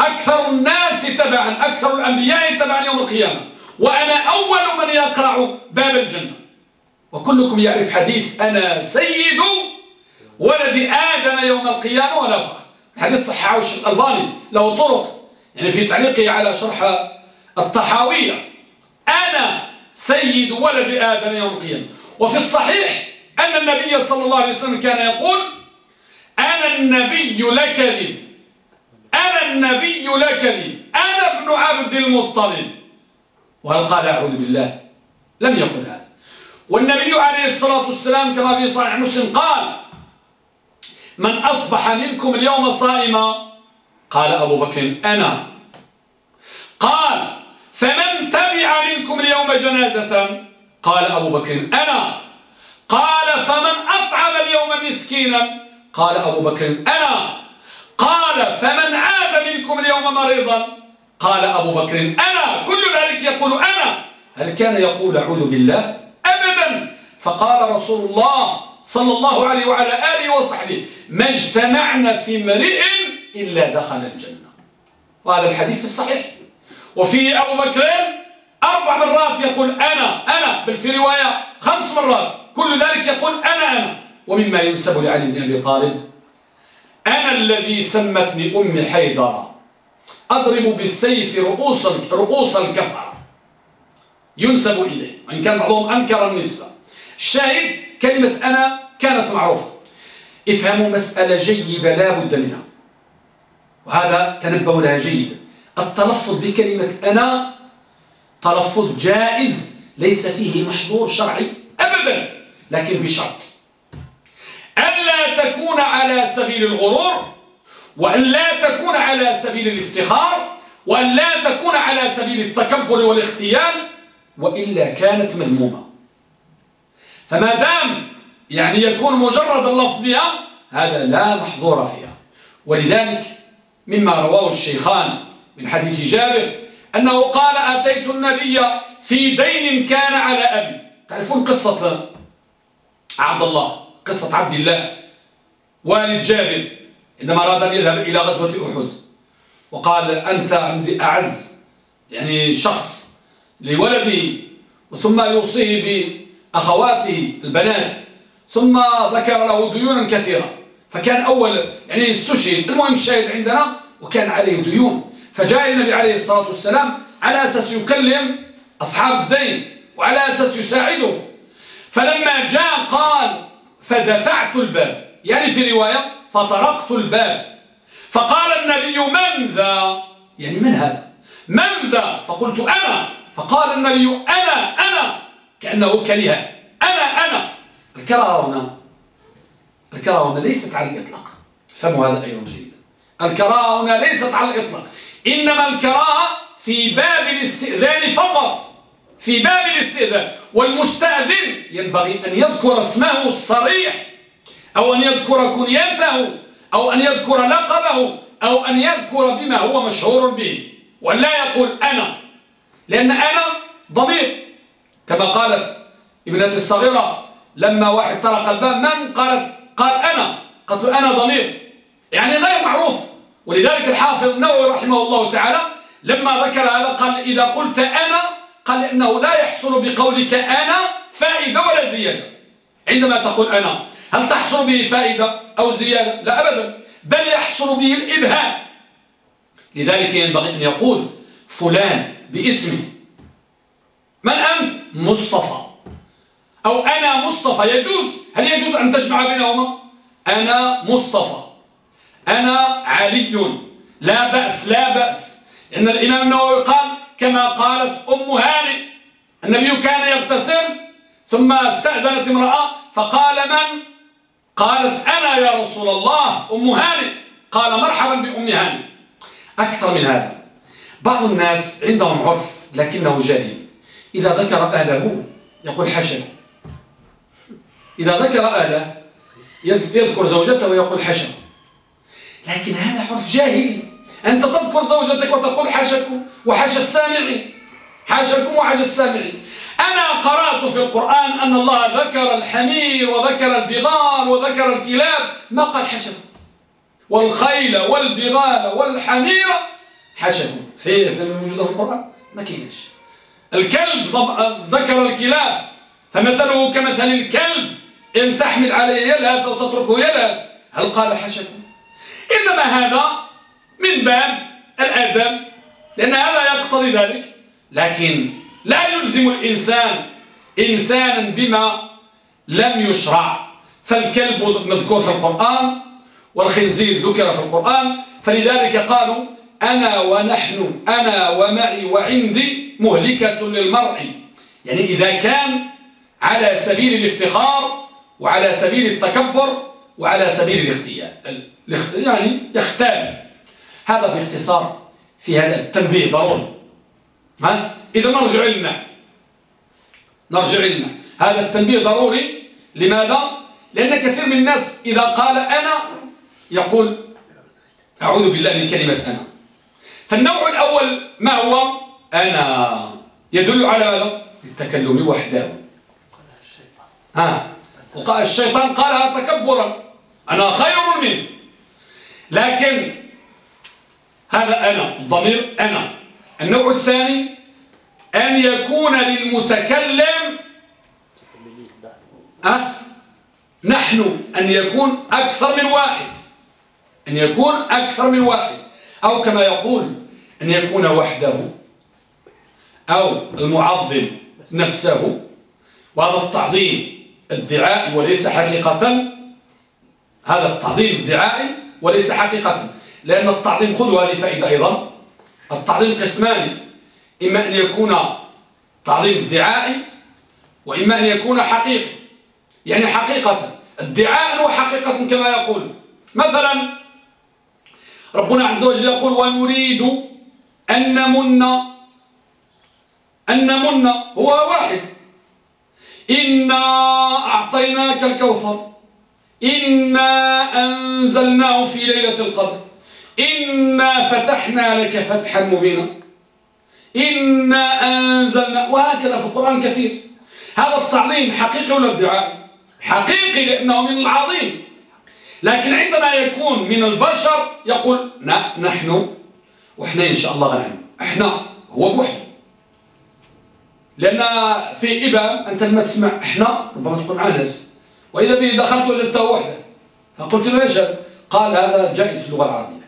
أكثر الناس تبعا أكثر الأنبياء تبعا يوم القيامة وأنا أول من يقرع باب الجنة. وكلكم يعرف حديث أنا سيد ولد آدم يوم القيامة فخر حديث صححه الشيخ الألباني. له طرق. يعني في تعليقه على شرح الطحاوية. أنا سيد ولد آدم يوم القيامة. وفي الصحيح أن النبي صلى الله عليه وسلم كان يقول أنا النبي لكذب أنا النبي لكذب أنا ابن عبد المطلب. وهل قال أعوذ بالله؟ لم يقل هذا. والنبي عليه الصلاة والسلام كما في صحيح مسلم قال من أصبح منكم اليوم صائما؟ قال أبو بكر أنا. قال فمن تبع منكم اليوم جنازة؟ قال أبو بكر أنا. قال فمن أطعم اليوم مسكينا؟ قال أبو بكر أنا. قال فمن عاد منكم اليوم مريضا؟ قال أبو بكر أنا. كل ذلك يقول أنا. هل كان يقول أعوذ بالله؟ أبدا. فقال رسول الله صلى الله عليه وعلى آله وصحبه ما اجتمعنا في امرئ إلا دخل الجنة. وهذا الحديث الصحيح. وفي أبو بكر أربع مرات يقول أنا أنا بل في رواية خمس مرات. كل ذلك يقول أنا أنا. ومما ينسب لعلي بن أبي طالب أنا الذي سمتني أم حيدر أضرب بالسيف رؤوس رؤوس الكفرة. ينسب إليه وإن كان بعضهم أنكر النسبة. الشاهد كلمة أنا كانت معروفة. افهموا مسألة جيدة لا بد منها. وهذا تنبهوا لها جيدا. التلفظ بكلمة أنا تلفظ جائز ليس فيه محظور شرعي أبدا لكن بشرط. ألا تكون على سبيل الغرور وأن لا تكون على سبيل الافتخار وأن لا تكون على سبيل التكبر والاختيال وإلا كانت مذمومة. فما دام يعني يكون مجرد اللفظ بها هذا لا محظور فيها. ولذلك مما رواه الشيخان من حديث جابر أنه قال أتيت النبي في دين كان على أبي. تعرفون قصة عبد الله قصة عبد الله والد جابر عندما أراد أن يذهب إلى غزوة أحد وقال أنت عندي أعز يعني شخص لولدي وثم يوصيه بأخواته البنات ثم ذكر له ديونا كثيرة فكان أول يعني استشهد. المهم الشاهد عندنا وكان عليه ديون. فجاء النبي عليه الصلاة والسلام على أساس يكلم أصحاب الدين وعلى أساس يساعده. فلما جاء قال فدفعت الباب. يعني في رواية فطرقت الباب. فقال النبي من ذا؟ يعني من هذا؟ من ذا؟ فقلت أنا. فقال النبي أنا أنا. كأنه كره أنا أنا. الكراهة هنا الكراهة هنا ليست على الإطلاق. فهموا هذا أيضا جيدا. الكراهة هنا ليست على الإطلاق. إنما الكراهة في باب الاستئذان فقط. في باب الاستئذان. والمستأذن ينبغي أن يذكر اسمه الصريح. أو أن يذكر كنيته. أو أن يذكر لقبه. أو أن يذكر بما هو مشهور به. ولا يقول أنا. لأن أنا ضمير. كما قالت ابنتي الصغيرة لما واحد طرق الباب من؟ قالت قال أنا. قالت أنا ضمير. يعني غير معروف. ولذلك الحافظ النووي رحمه الله تعالى لما ذكر هذا قال إذا قلت أنا قال إنه لا يحصل بقولك أنا فائدة ولا زيادة. عندما تقول أنا هل تحصل به فائدة أو زيادة؟ لا أبدا. بل يحصل به الإبهام. لذلك ينبغي أن يقول فلان باسمه من أنت مصطفى؟ أو أنا مصطفى يجوز؟ هل يجوز أن تجمع بينهما؟ أنا مصطفى. أنا علي. لا بأس لا بأس. إن الإمام النووي قال كما قالت أم هاني النبي كان يغتسل ثم استأذنت امرأة فقال من؟ قالت أنا يا رسول الله أم هاني قال مرحبا بأم هاني أكثر من هذا. بعض الناس عندهم عرف لكنه جاهل إذا ذكر أهله يقول حشا إذا ذكر أهله يذكر زوجته ويقول حشا لكن هذا عرف جاهلي أنت تذكر زوجتك وتقول حاشكم وحاشا السامعي حاشاكم وحاشا السامعي أنا قرأت في القرآن أن الله ذكر الحمير وذكر البغال وذكر الكلاب. ما قال حشكم والخيل والبغال والحمير حشكم في في الموجودة في القرآن ما كاينش. الكلب ذكر الكلاب فمثله كمثل الكلب إن تحمل عليه يلهث أو تتركه يلهث. هل قال حشكم إنما هذا من باب الأدب لأن هذا يقتضي ذلك. لكن لا يلزم الإنسان إنسانا بما لم يشرع. فالكلب مذكور في القرآن والخنزير ذكر في القرآن فلذلك قالوا أنا ونحن أنا ومعي وعندي مهلكة للمرء. يعني إذا كان على سبيل الافتخار وعلى سبيل التكبر وعلى سبيل الاختيار يعني يختال. هذا باختصار في هذا التنبيه. ضروري. ها؟ إذا نرجع لنا. نرجع لنا. هذا التنبيه ضروري. لماذا؟ لأن كثير من الناس إذا قال أنا يقول أعوذ بالله من كلمة أنا. فالنوع الأول ما هو؟ أنا. يدل على ماذا؟ التكلم وحده. ها. وقال الشيطان قالها تكبرا. أنا خير منه. لكن هذا أنا. الضمير أنا. النوع الثاني أن يكون للمتكلم أه؟ نحن أن يكون أكثر من واحد. أن يكون أكثر من واحد. أو كما يقول أن يكون وحده أو المعظم نفسه. وهذا التعظيم الدعائي وليس حقيقة. هذا التعظيم الدعائي وليس حقيقة. لأن التعظيم خذوا هذه فائدة أيضا. التعظيم قسمان إما أن يكون تعظيم ادعائي وإما أن يكون حقيقي. يعني حقيقة. ادعاء وحقيقة كما يقول. مثلا ربنا عز وجل يقول ونريد أن نمن أن نمن هو واحد. إنا أعطيناك الكوثر. إنا أنزلناه في ليلة القدر. إنا فتحنا لك فتحا مبينا. إنا أنزلنا وهكذا في القرآن كثير. هذا التعظيم حقيقي ولا ادعاء حقيقي لأنه من العظيم. لكن عندما يكون من البشر يقول نحن وإحنا إن شاء الله غنعم إحنا هو بوحده لأن في إبا أنت لما تسمع إحنا ربما مع ناس وإذا به دخلت وجدته وحده. فقلت له إيش قال هذا جائز في اللغة العربية.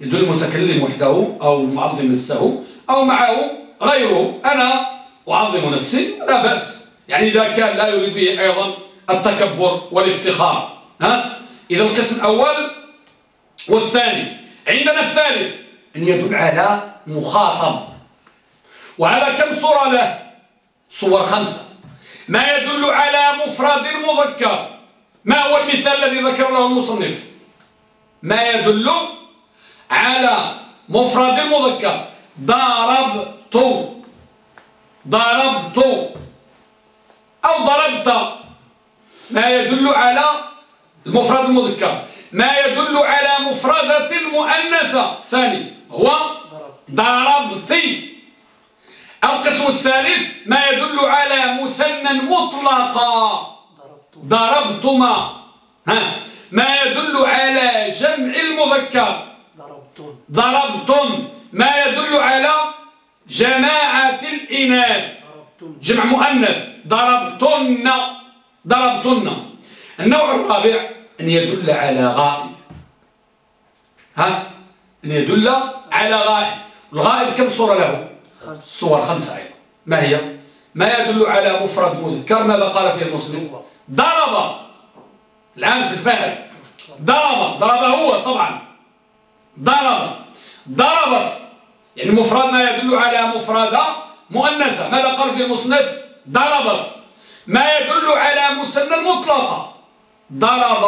يدل المتكلم وحده أو المعظم نفسه أو معه غيره. أنا أعظم نفسي لا بأس. يعني إذا كان لا يريد به أيضا التكبر والافتخار. ها؟ إذا القسم الأول والثاني. عندنا الثالث أن يدل على مخاطب. وهذا كم صورة له؟ صور خمسة. ما يدل على مفرد مذكر. ما هو المثال الذي ذكر له المصنف؟ ما يدل على مفرد مذكر. ضربت ضربت أو ضربت. ما يدل على المفرد المذكر. ما يدل على مفردة مؤنثة ثاني هو ضربتي القسم الثالث ما يدل على مثنى مطلقا. ضربتما. ها ما يدل على جمع المذكر. ضربتم. ما يدل على جماعة الإناث. جمع مؤنث. ضربتن. ضربتن. النوع الرابع أن يدل على غائب. ها؟ أن يدل على غائب. الغائب كم صورة له؟ صور خمسة أيضا. ما هي؟ ما يدل على مفرد مذكر ماذا قال فيه المسلم؟ ضرب الآن في الفاعل ضرب ضرب هو طبعا. ضرب ضربت يعني مفرد ما يدل على مفردة مؤنثة. ماذا قال في المصنف؟ ضربت ما يدل على مثنى مطلقة ضرب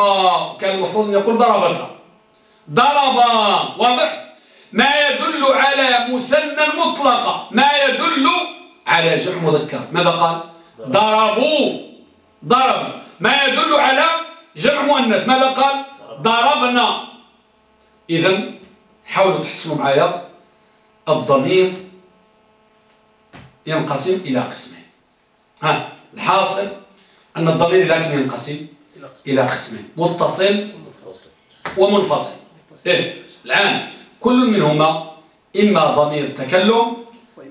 كان المفروض يقول ضربتها. ضرب واضح؟ ما يدل على مثنى مطلقة. ما يدل على جمع مذكر. ماذا قال؟ ضربوا. ضرب. ما يدل على جمع مؤنث. ماذا قال؟ ضربنا. إذا حاولوا تحسنوا معايا. الضمير ينقسم إلى قسمين. ها الحاصل أن الضمير لكن ينقسم إلى قسمين. متصل ومنفصل. إيه الآن كل منهما إما ضمير تكلم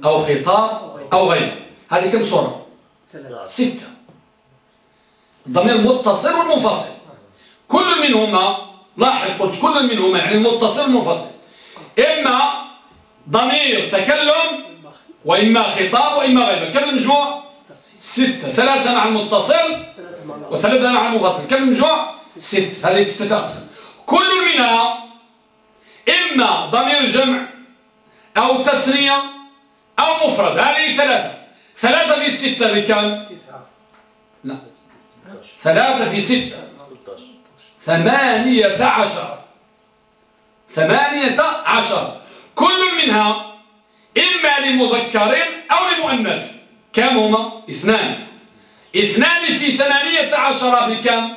أو خطاب أو غيره. هذه كم صورة؟ ستة. الضمير متصل والمنفصل كل منهما لاحظ قلت كل منهما يعني المتصل والمنفصل. إما ضمير تكلم وإما خطاب وإما غيره. كم المجموع ستة. ثلاثة مع المتصل. وثلاثة مع المنفصل كم المجموع ست. هذه ستة أقسام. كل منها إما ضمير جمع أو تثنية أو مفرد. هذه ثلاثة. ثلاثة في ستة بكم لا. ثلاثة في ستة. ثمانية عشر. ثمانية عشر. كل منها إما لمذكر أو لمؤنث. كم هما؟ اثنان. اثنان في ثمانية عشر بكم؟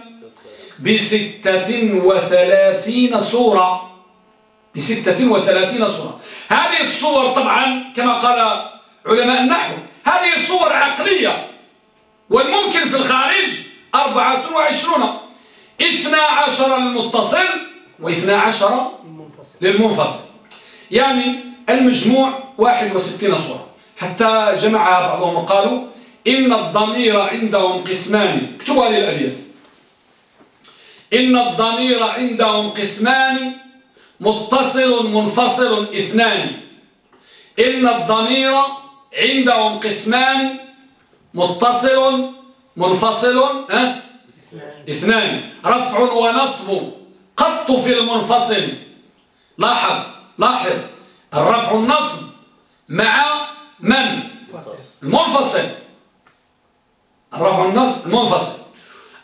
بستة وثلاثين صورة. بستة وثلاثين صورة. هذه الصور طبعا كما قال علماء النحو هذه صور عقلية. والممكن في الخارج أربعة وعشرون. اثنى عشر للمتصل واثنى عشر للمنفصل. يعني المجموع واحد وستين صورة. حتى جمعها بعضهم وقالوا إن الضمير عندهم قسمان. اكتبوا هذه الأبيات إن الضمير عندهم قسمان متصل منفصل اثنان. إن الضمير عندهم قسمان متصل منفصل أه؟ اثنان. رفع ونصب قط في المنفصل. لاحظ لاحظ. الرفع النصب مع من؟ المنفصل. الرفع النصب المنفصل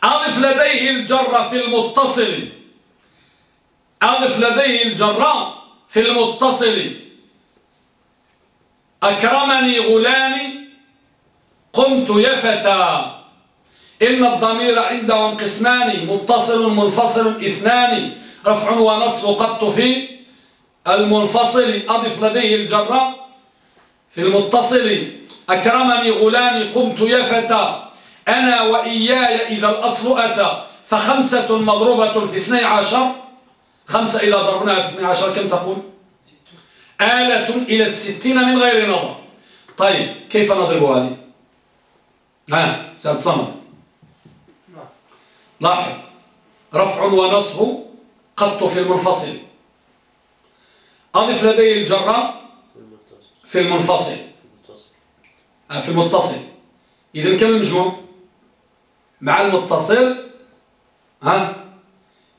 أضف لديه الجر في المتصل. أضف لديه الجر في المتصل. أكرمني غلامي. قمت يفتى إن الضمير عندهم قسمان متصل منفصل اثنان. رفع ونصب قط في المنفصل. أضف لديه الجر في المتصل. أكرمني غلامي. قمت يفتى أنا وإياي إذا الأصل أتى فخمسة مضروبة في اثني عشر. خمسة إذا ضربناها في اثني عشر كم تقول؟ آلة إلى الستين من غير نظر. طيب كيف نضرب هذه؟ ها سأتصمد لاحظ رفع ونصب قط في المنفصل. أضف لدي الجرة في المنفصل. آه، في المتصل. إذا كم المجموع مع المتصل ها؟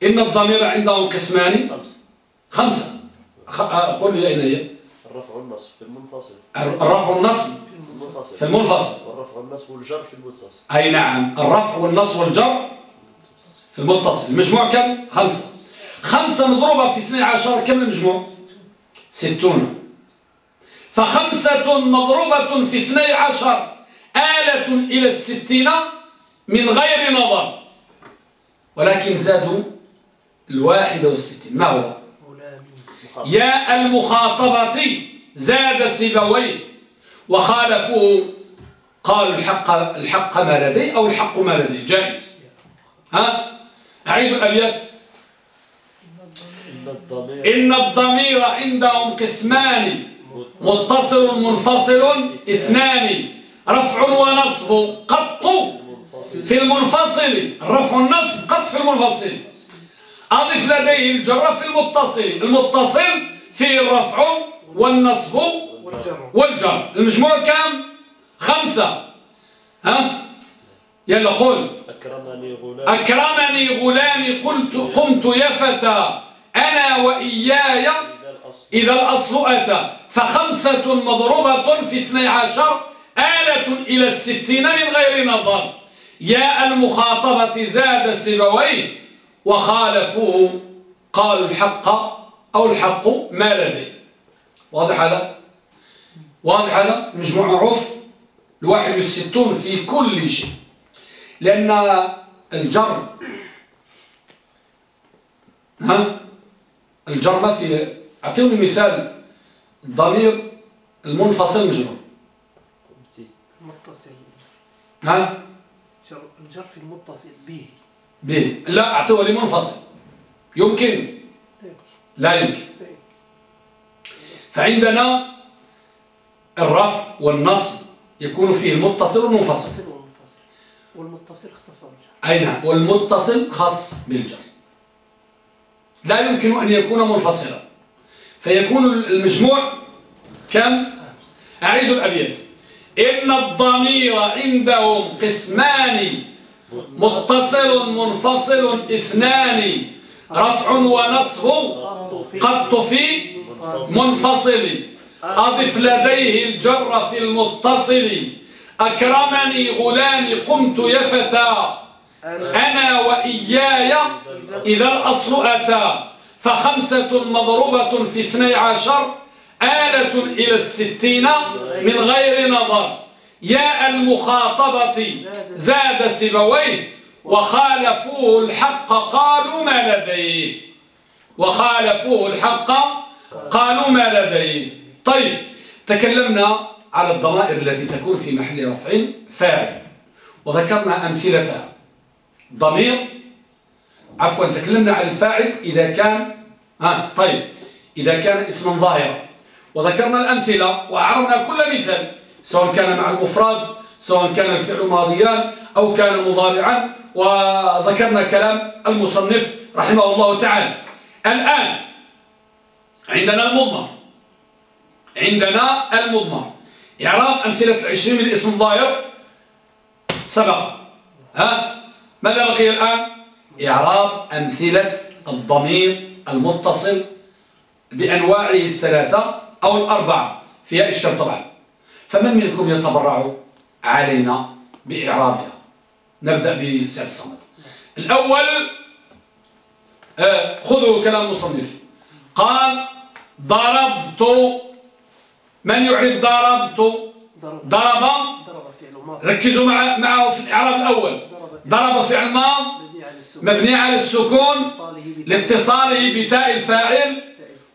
إن الضمير عندهم قسمان خمسة. خمسة. خ... آه، قل لي أين هي؟ الرفع والنصب في المنفصل. الرفع والنصب. المنفصل. في المنفصل. والرفع والنصب والجر في المتصل. أي نعم. الرفع والنصب والجر في المتصل. المجموع كم؟ خمسة. خمسة مضروبة في 12 كم المجموع؟ ستون. فخمسة مضروبة في 12 آلة إلى الستين من غير نظر. ولكن زادوا الواحد والستين ما هو؟ يا المخاطبة زاد سيبويه. وخالفوه قالوا الحق الحق ما لدي أو الحق ما لدي جائز. ها؟ أعيد الأبيات إن الضمير عندهم قسمان. متصل منفصل اثنان. رفع ونصب قط. في المنفصل الرفع والنصب قط في المنفصل. أضف لديه الجر في المتصل المتصل فيه الرفع والنصب والجر. المجموع كم خمسة. ها؟ يلا قل. أكرمني غلام أكرمني غلامي قلت قمت يا فتى. أنا وإياي إذا الأصل أتى. فخمسة مضروبة في اثني عشر آلة إلى الستين من غير نظر. يا المخاطبة زاد سبويه وخالفوه قالوا الحق أو الحق ما لديه. واضح هذا؟ واضح هذا؟ مجموع معروف؟ الواحد والستون في كل شيء. لأن الجر ها؟ الجر ما في أعطيني مثال الضمير المنفصل مجرور. متصل. ها؟ جر الجر في المتصل به. به. لا لي منفصل يمكن. لا يمكن. فعندنا الرفع والنصب يكون فيه المتصل والمنفصل. والمتصل اختصر الجر أي نعم والمتصل خاص بالجر لا يمكن أن يكون منفصلا. فيكون المجموع كم؟ أعيد الأبيات. إن الضمير عندهم قسمان متصل منفصل اثنان. رفع ونصب قط في منفصل. أضف لديه الجر في المتصل. أكرمني غلامي قمت يا فتى. أنا وإياي إذا الأصل أتى. فخمسة مضروبة في اثني عشر آلة إلى الستين من غير نظر. يا المخاطبة زاد سبويه وخالفوه الحق قالوا ما لديه. وخالفوه الحق قالوا ما لديه. طيب تكلمنا على الضمائر التي تكون في محل رفع فاعل. وذكرنا أمثلتها ضمير. عفوا تكلمنا عن الفاعل إذا كان ها طيب إذا كان اسما ظاهرا. وذكرنا الأمثلة وأعرضنا كل مثال. سواء كان مع المفرد سواء كان الفعل ماضيان أو كان مضارعا. وذكرنا كلام المصنف رحمه الله تعالى. الآن عندنا المضمر. عندنا المضمر. إعراب أمثلة العشرين من الاسم الظاهر سبق ها؟ ماذا بقي الآن؟ إعراب أمثلة الضمير المتصل بأنواعه الثلاثة أو الأربعة فيها إشكال طبعا. فمن منكم يتبرع علينا بإعرابها؟ نبدأ بالسعد الصمد. الأول آه، خذوا كلام المصنف. قال ضربت من يعرب ضربت؟ ضرب. ركزوا مع معه في الإعراب الأول. ضرب فعل ماض مبني على السكون. لاتصاله بتاء الفاعل.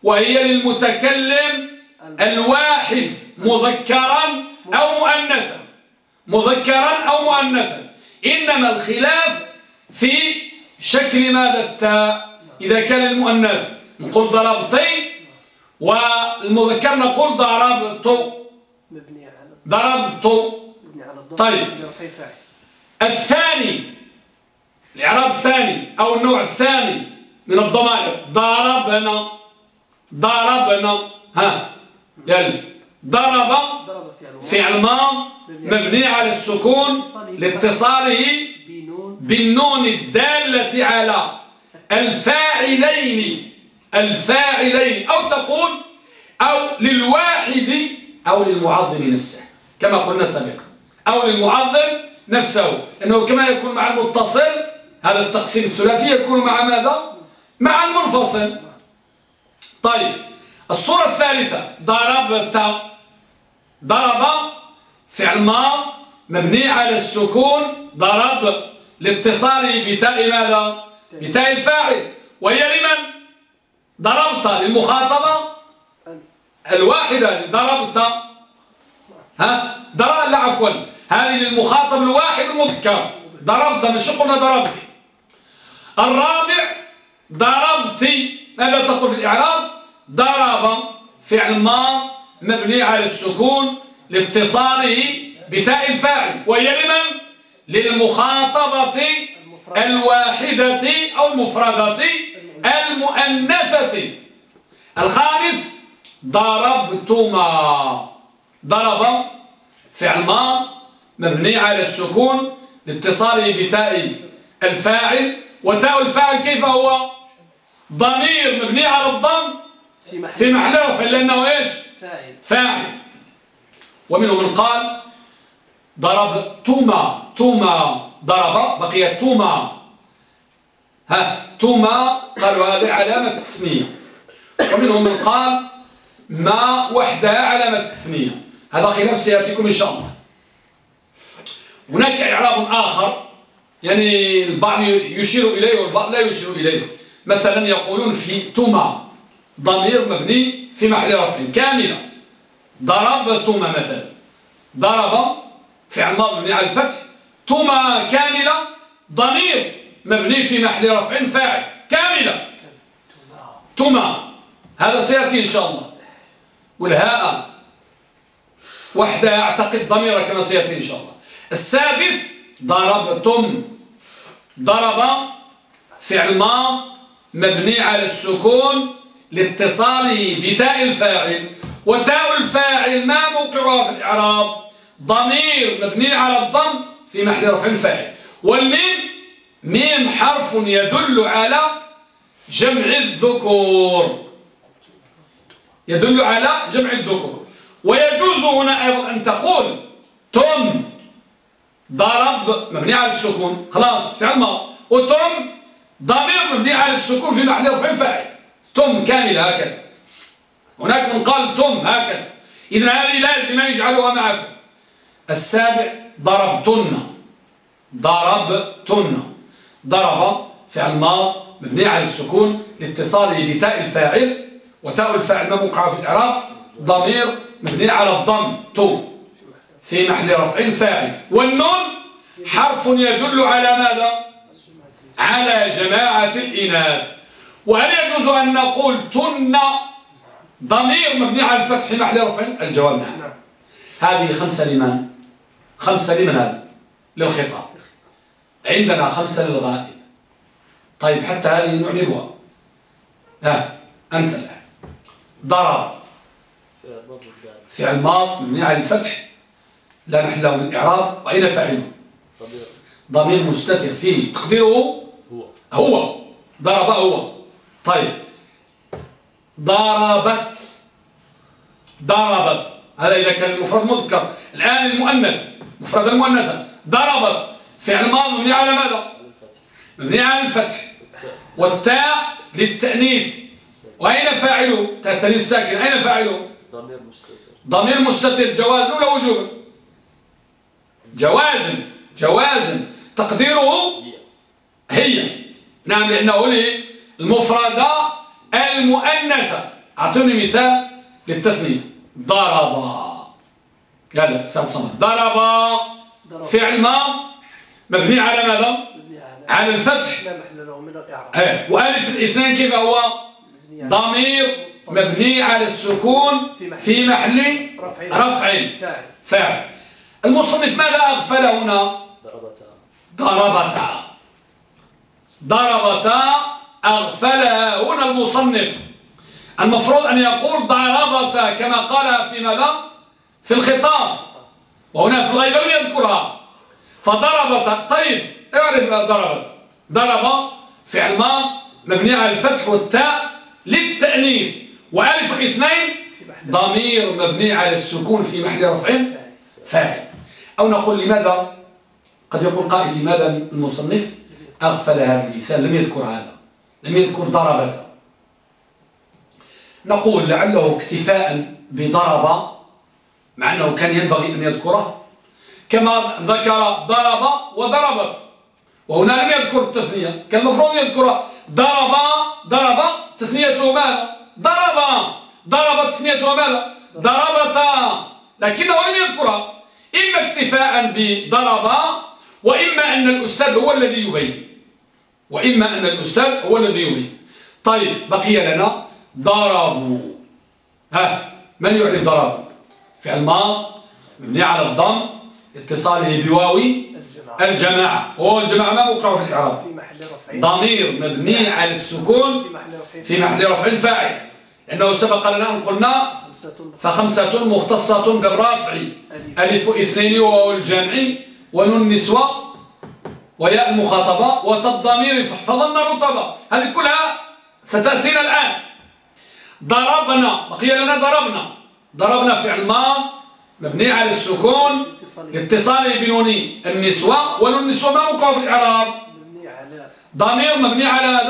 وهي للمتكلم الواحد مذكرا أو مؤنثا. مذكرا أو مؤنثا. إنما الخلاف في شكل ماذا التاء إذا كان المؤنث نقول ضربتي والمذكر نقول ضربت ضربت طيب. الثاني الإعراب الثاني أو النوع الثاني من الضمائر. ضربنا. ضربنا. ها. يلا ضرب فعل ماض مبني على السكون لاتصاله بالنون الدالة على الفاعلين الفاعلين أو تقول أو للواحد أو للمعظم نفسه كما قلنا سابقا أو للمعظم نفسه أنه كما يكون مع المتصل هذا التقسيم الثلاثي يكون مع ماذا؟ مع المنفصل طيب الصورة الثالثة ضربت ضرب فعل ماض مبني على السكون ضرب لاتصاله بتاء ماذا بتاء الفاعل. وهي لمن؟ ضربت للمخاطبة الواحدة. ضربت. ها؟ ضرب لا عفوا. هذه للمخاطب الواحد المذكر. ضربت مش قلنا ضربت؟ الرابع ضربت. ماذا تقول في الإعراب. ضرب فعل ما مبني على السكون لاتصاله بتاء الفاعل وهي لمن؟ للمخاطبة الواحدة أو المفردة المؤنثة. الخامس ضربتما. ضرب فعل ما مبني على السكون لاتصاله بتاء الفاعل وتاء الفاعل كيف هو؟ ضمير مبني على الضم. في محل في محل رفع لأنه إيش؟ فاعل. فاعل. ومنهم من قال ضرب توما توما ضرب بقي توما. ها توما قالوا هذه علامة تثنية. ومنهم من قال ما وحدها علامة تثنية. هذا خلاف سيأتيكم إن شاء الله. هناك إعراب آخر يعني البعض يشير إليه والبعض لا يشير إليه. مثلا يقولون في توما. ضمير مبني في محل رفع كاملة. ضربتما مثلا. ضرب فعل ماضي مبني على الفتح. توما كاملة. ضمير مبني في محل رفع فاعل. كاملة. توما هذا سيأتي إن شاء الله. والهاء. وحدها أعتقد ضميرة كما سيأتي إن شاء الله. السادس. ضربتم. ضرب فعل ماض مبني على السكون. لاتصاله بتاء الفاعل. وتاء الفاعل ما موقعها في الإعراب؟ ضمير مبني على الضم في محل رفع الفاعل. والميم ميم حرف يدل على جمع الذكور. يدل على جمع الذكور. ويجوز هنا أيضا أن تقول تم ضرب مبني على السكون. خلاص فعل ما وتم ضمير مبني على السكون في محل رفع فاعل تم كامل هكذا. هناك من قال تم هكذا. إذن هذه لازم نجعلها معكم. السابع ضربتن. ضربتن. ضرب فعل ما مبني على السكون لاتصاله بتاء الفاعل وتاء الفاعل ما موقع في الإعراب ضمير مبني على الضم تو في محل رفع فاعل والنون حرف يدل على ماذا؟ على جماعة الإناث. وهل يجوز أن نقول تن ضمير مبني على الفتح محل رفع الجواب نعم. نعم. هذه خمسة لمن؟ خمسة لمن هذا للخطاب. عندنا خمسة للغائب. طيب حتى هذه نعربها ها أنت الآن. ضرب فعل ماض مبني على الفتح. لا محل له من الإعراب وأين فاعله؟ ضمير. ضمير مستتر فيه. تقديره هو. هو. ضرب هو. طيب. ضربت. ضربت. هذا إذا كان المفرد مذكر. الآن المؤنث. مفرد المؤنثة ضربت. فعل ماض مبني على ماذا؟ مبني على الفتح. التاء والتاء للتأنيث. وأين فاعله؟ تاء التأنيث ساكن أين فاعله؟ ضمير مستتر. ضمير مستتر. جواز ولا وجوب؟ جواز. جواز. تقديره هي. هي. نعم لأنه ليه المفردة المؤنثة. أعطوني مثال للتثنية. ضرب. يلا سام صمد. ضرب فعل ما؟ مبني على ماذا؟ على على الفتح. لا محل له من الإعراب. إيه. وألف الاثنين كيف هو؟ ضمير مبني على السكون في محل. رفع. فاعل. فاعل. المصنف ماذا أغفل هنا؟ ضربتها ضربتها ضربتا أغفلها هنا المصنف. المفروض أن يقول ضربتا كما قال في ماذا؟ في الخطاب. وهنا في الغيبة لم يذكرها. فضربت. طيب اعرف ضربت. ضرب فعل ما؟ مبني على الفتح والتاء للتأنيث. وألف اثنين ضمير مبني على السكون في محل رفع فاعل. أو نقول لماذا؟ قد يقول قائل لماذا المصنف أغفل هذا المثال؟ لم يذكر هذا. يذكر ضربة. نقول لعله اكتفاء بضرب مع أنه كان ينبغي أن يذكره كما ذكر ضرب وضربت. وهنا لم يذكر التثنية كان المفروض يذكر ضرب ضرب تثنيته ماذا؟ ضرب ضربت تثنيته ماذا؟ ضربتا لكنه لم يذكرها إما اكتفاء بضرب وإما أن الأستاذ هو الذي يبين. وإما أن الأستاذ هو الذي يبين طيب بقي لنا ضربوا ها من يعرف ضرب؟ فعل ما مبني على الضم اتصاله بواوي الجماعة. هو الجماعة ما موقعه في الإعراب. ضمير مبني على السكون في محل رفع الفاعل. لأنه سبق لنا أن قلنا خمسة فخمسة مختصة بالرافع ألف. اثنين وواو الجمع ونون النسوة وياء المخاطبة وتضمير فاحفظن رطبة هذه كلها ستأتينا الآن. ضربنا بقي لنا ضربنا. ضربنا فعل ما؟ مبني على السكون لاتصاله بنون النسوة. ونون النسوة ما موقع في الإعراب؟ مبني على ضمير مبني على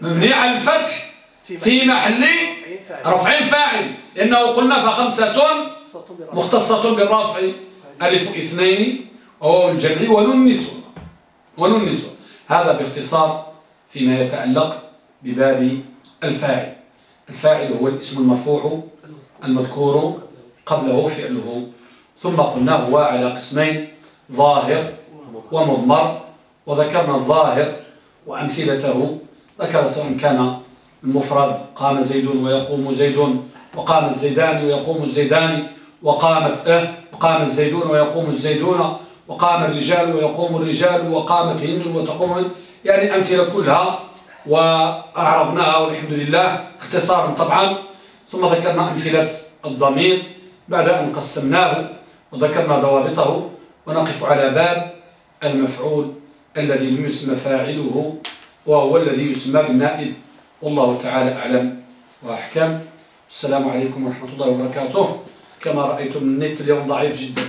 من مبني على الفتح في محل رفع فاعل. لأنه قلنا فخمسة مختصة بالرفع. ألف اثنين. وهو الجمع ونون النسوة النسوة هذا باختصار فيما يتعلق بباب الفاعل. الفاعل هو الاسم المرفوع المذكور قبله فعله. ثم قلنا هو على قسمين ظاهر ومضمر وذكرنا الظاهر وأمثلته. ذكر سواء كان المفرد قام زيد ويقوم زيد وقام الزيدان ويقوم الزيدان وقامت أه وقام الزيدون ويقوم الزيدون. وقام الرجال ويقوم الرجال وقامت هند وتقوم يعني أمثلة كلها وأعرضناها والحمد لله اختصارا طبعا. ثم ذكرنا أمثلة الضمير بعد أن قسمناه وذكرنا ضوابطه. ونقف على باب المفعول الذي لم يسمى فاعله وهو الذي يسمى بالنائب. والله تعالى أعلم وأحكم. السلام عليكم ورحمة الله وبركاته. كما رأيتم النت اليوم ضعيف جدا.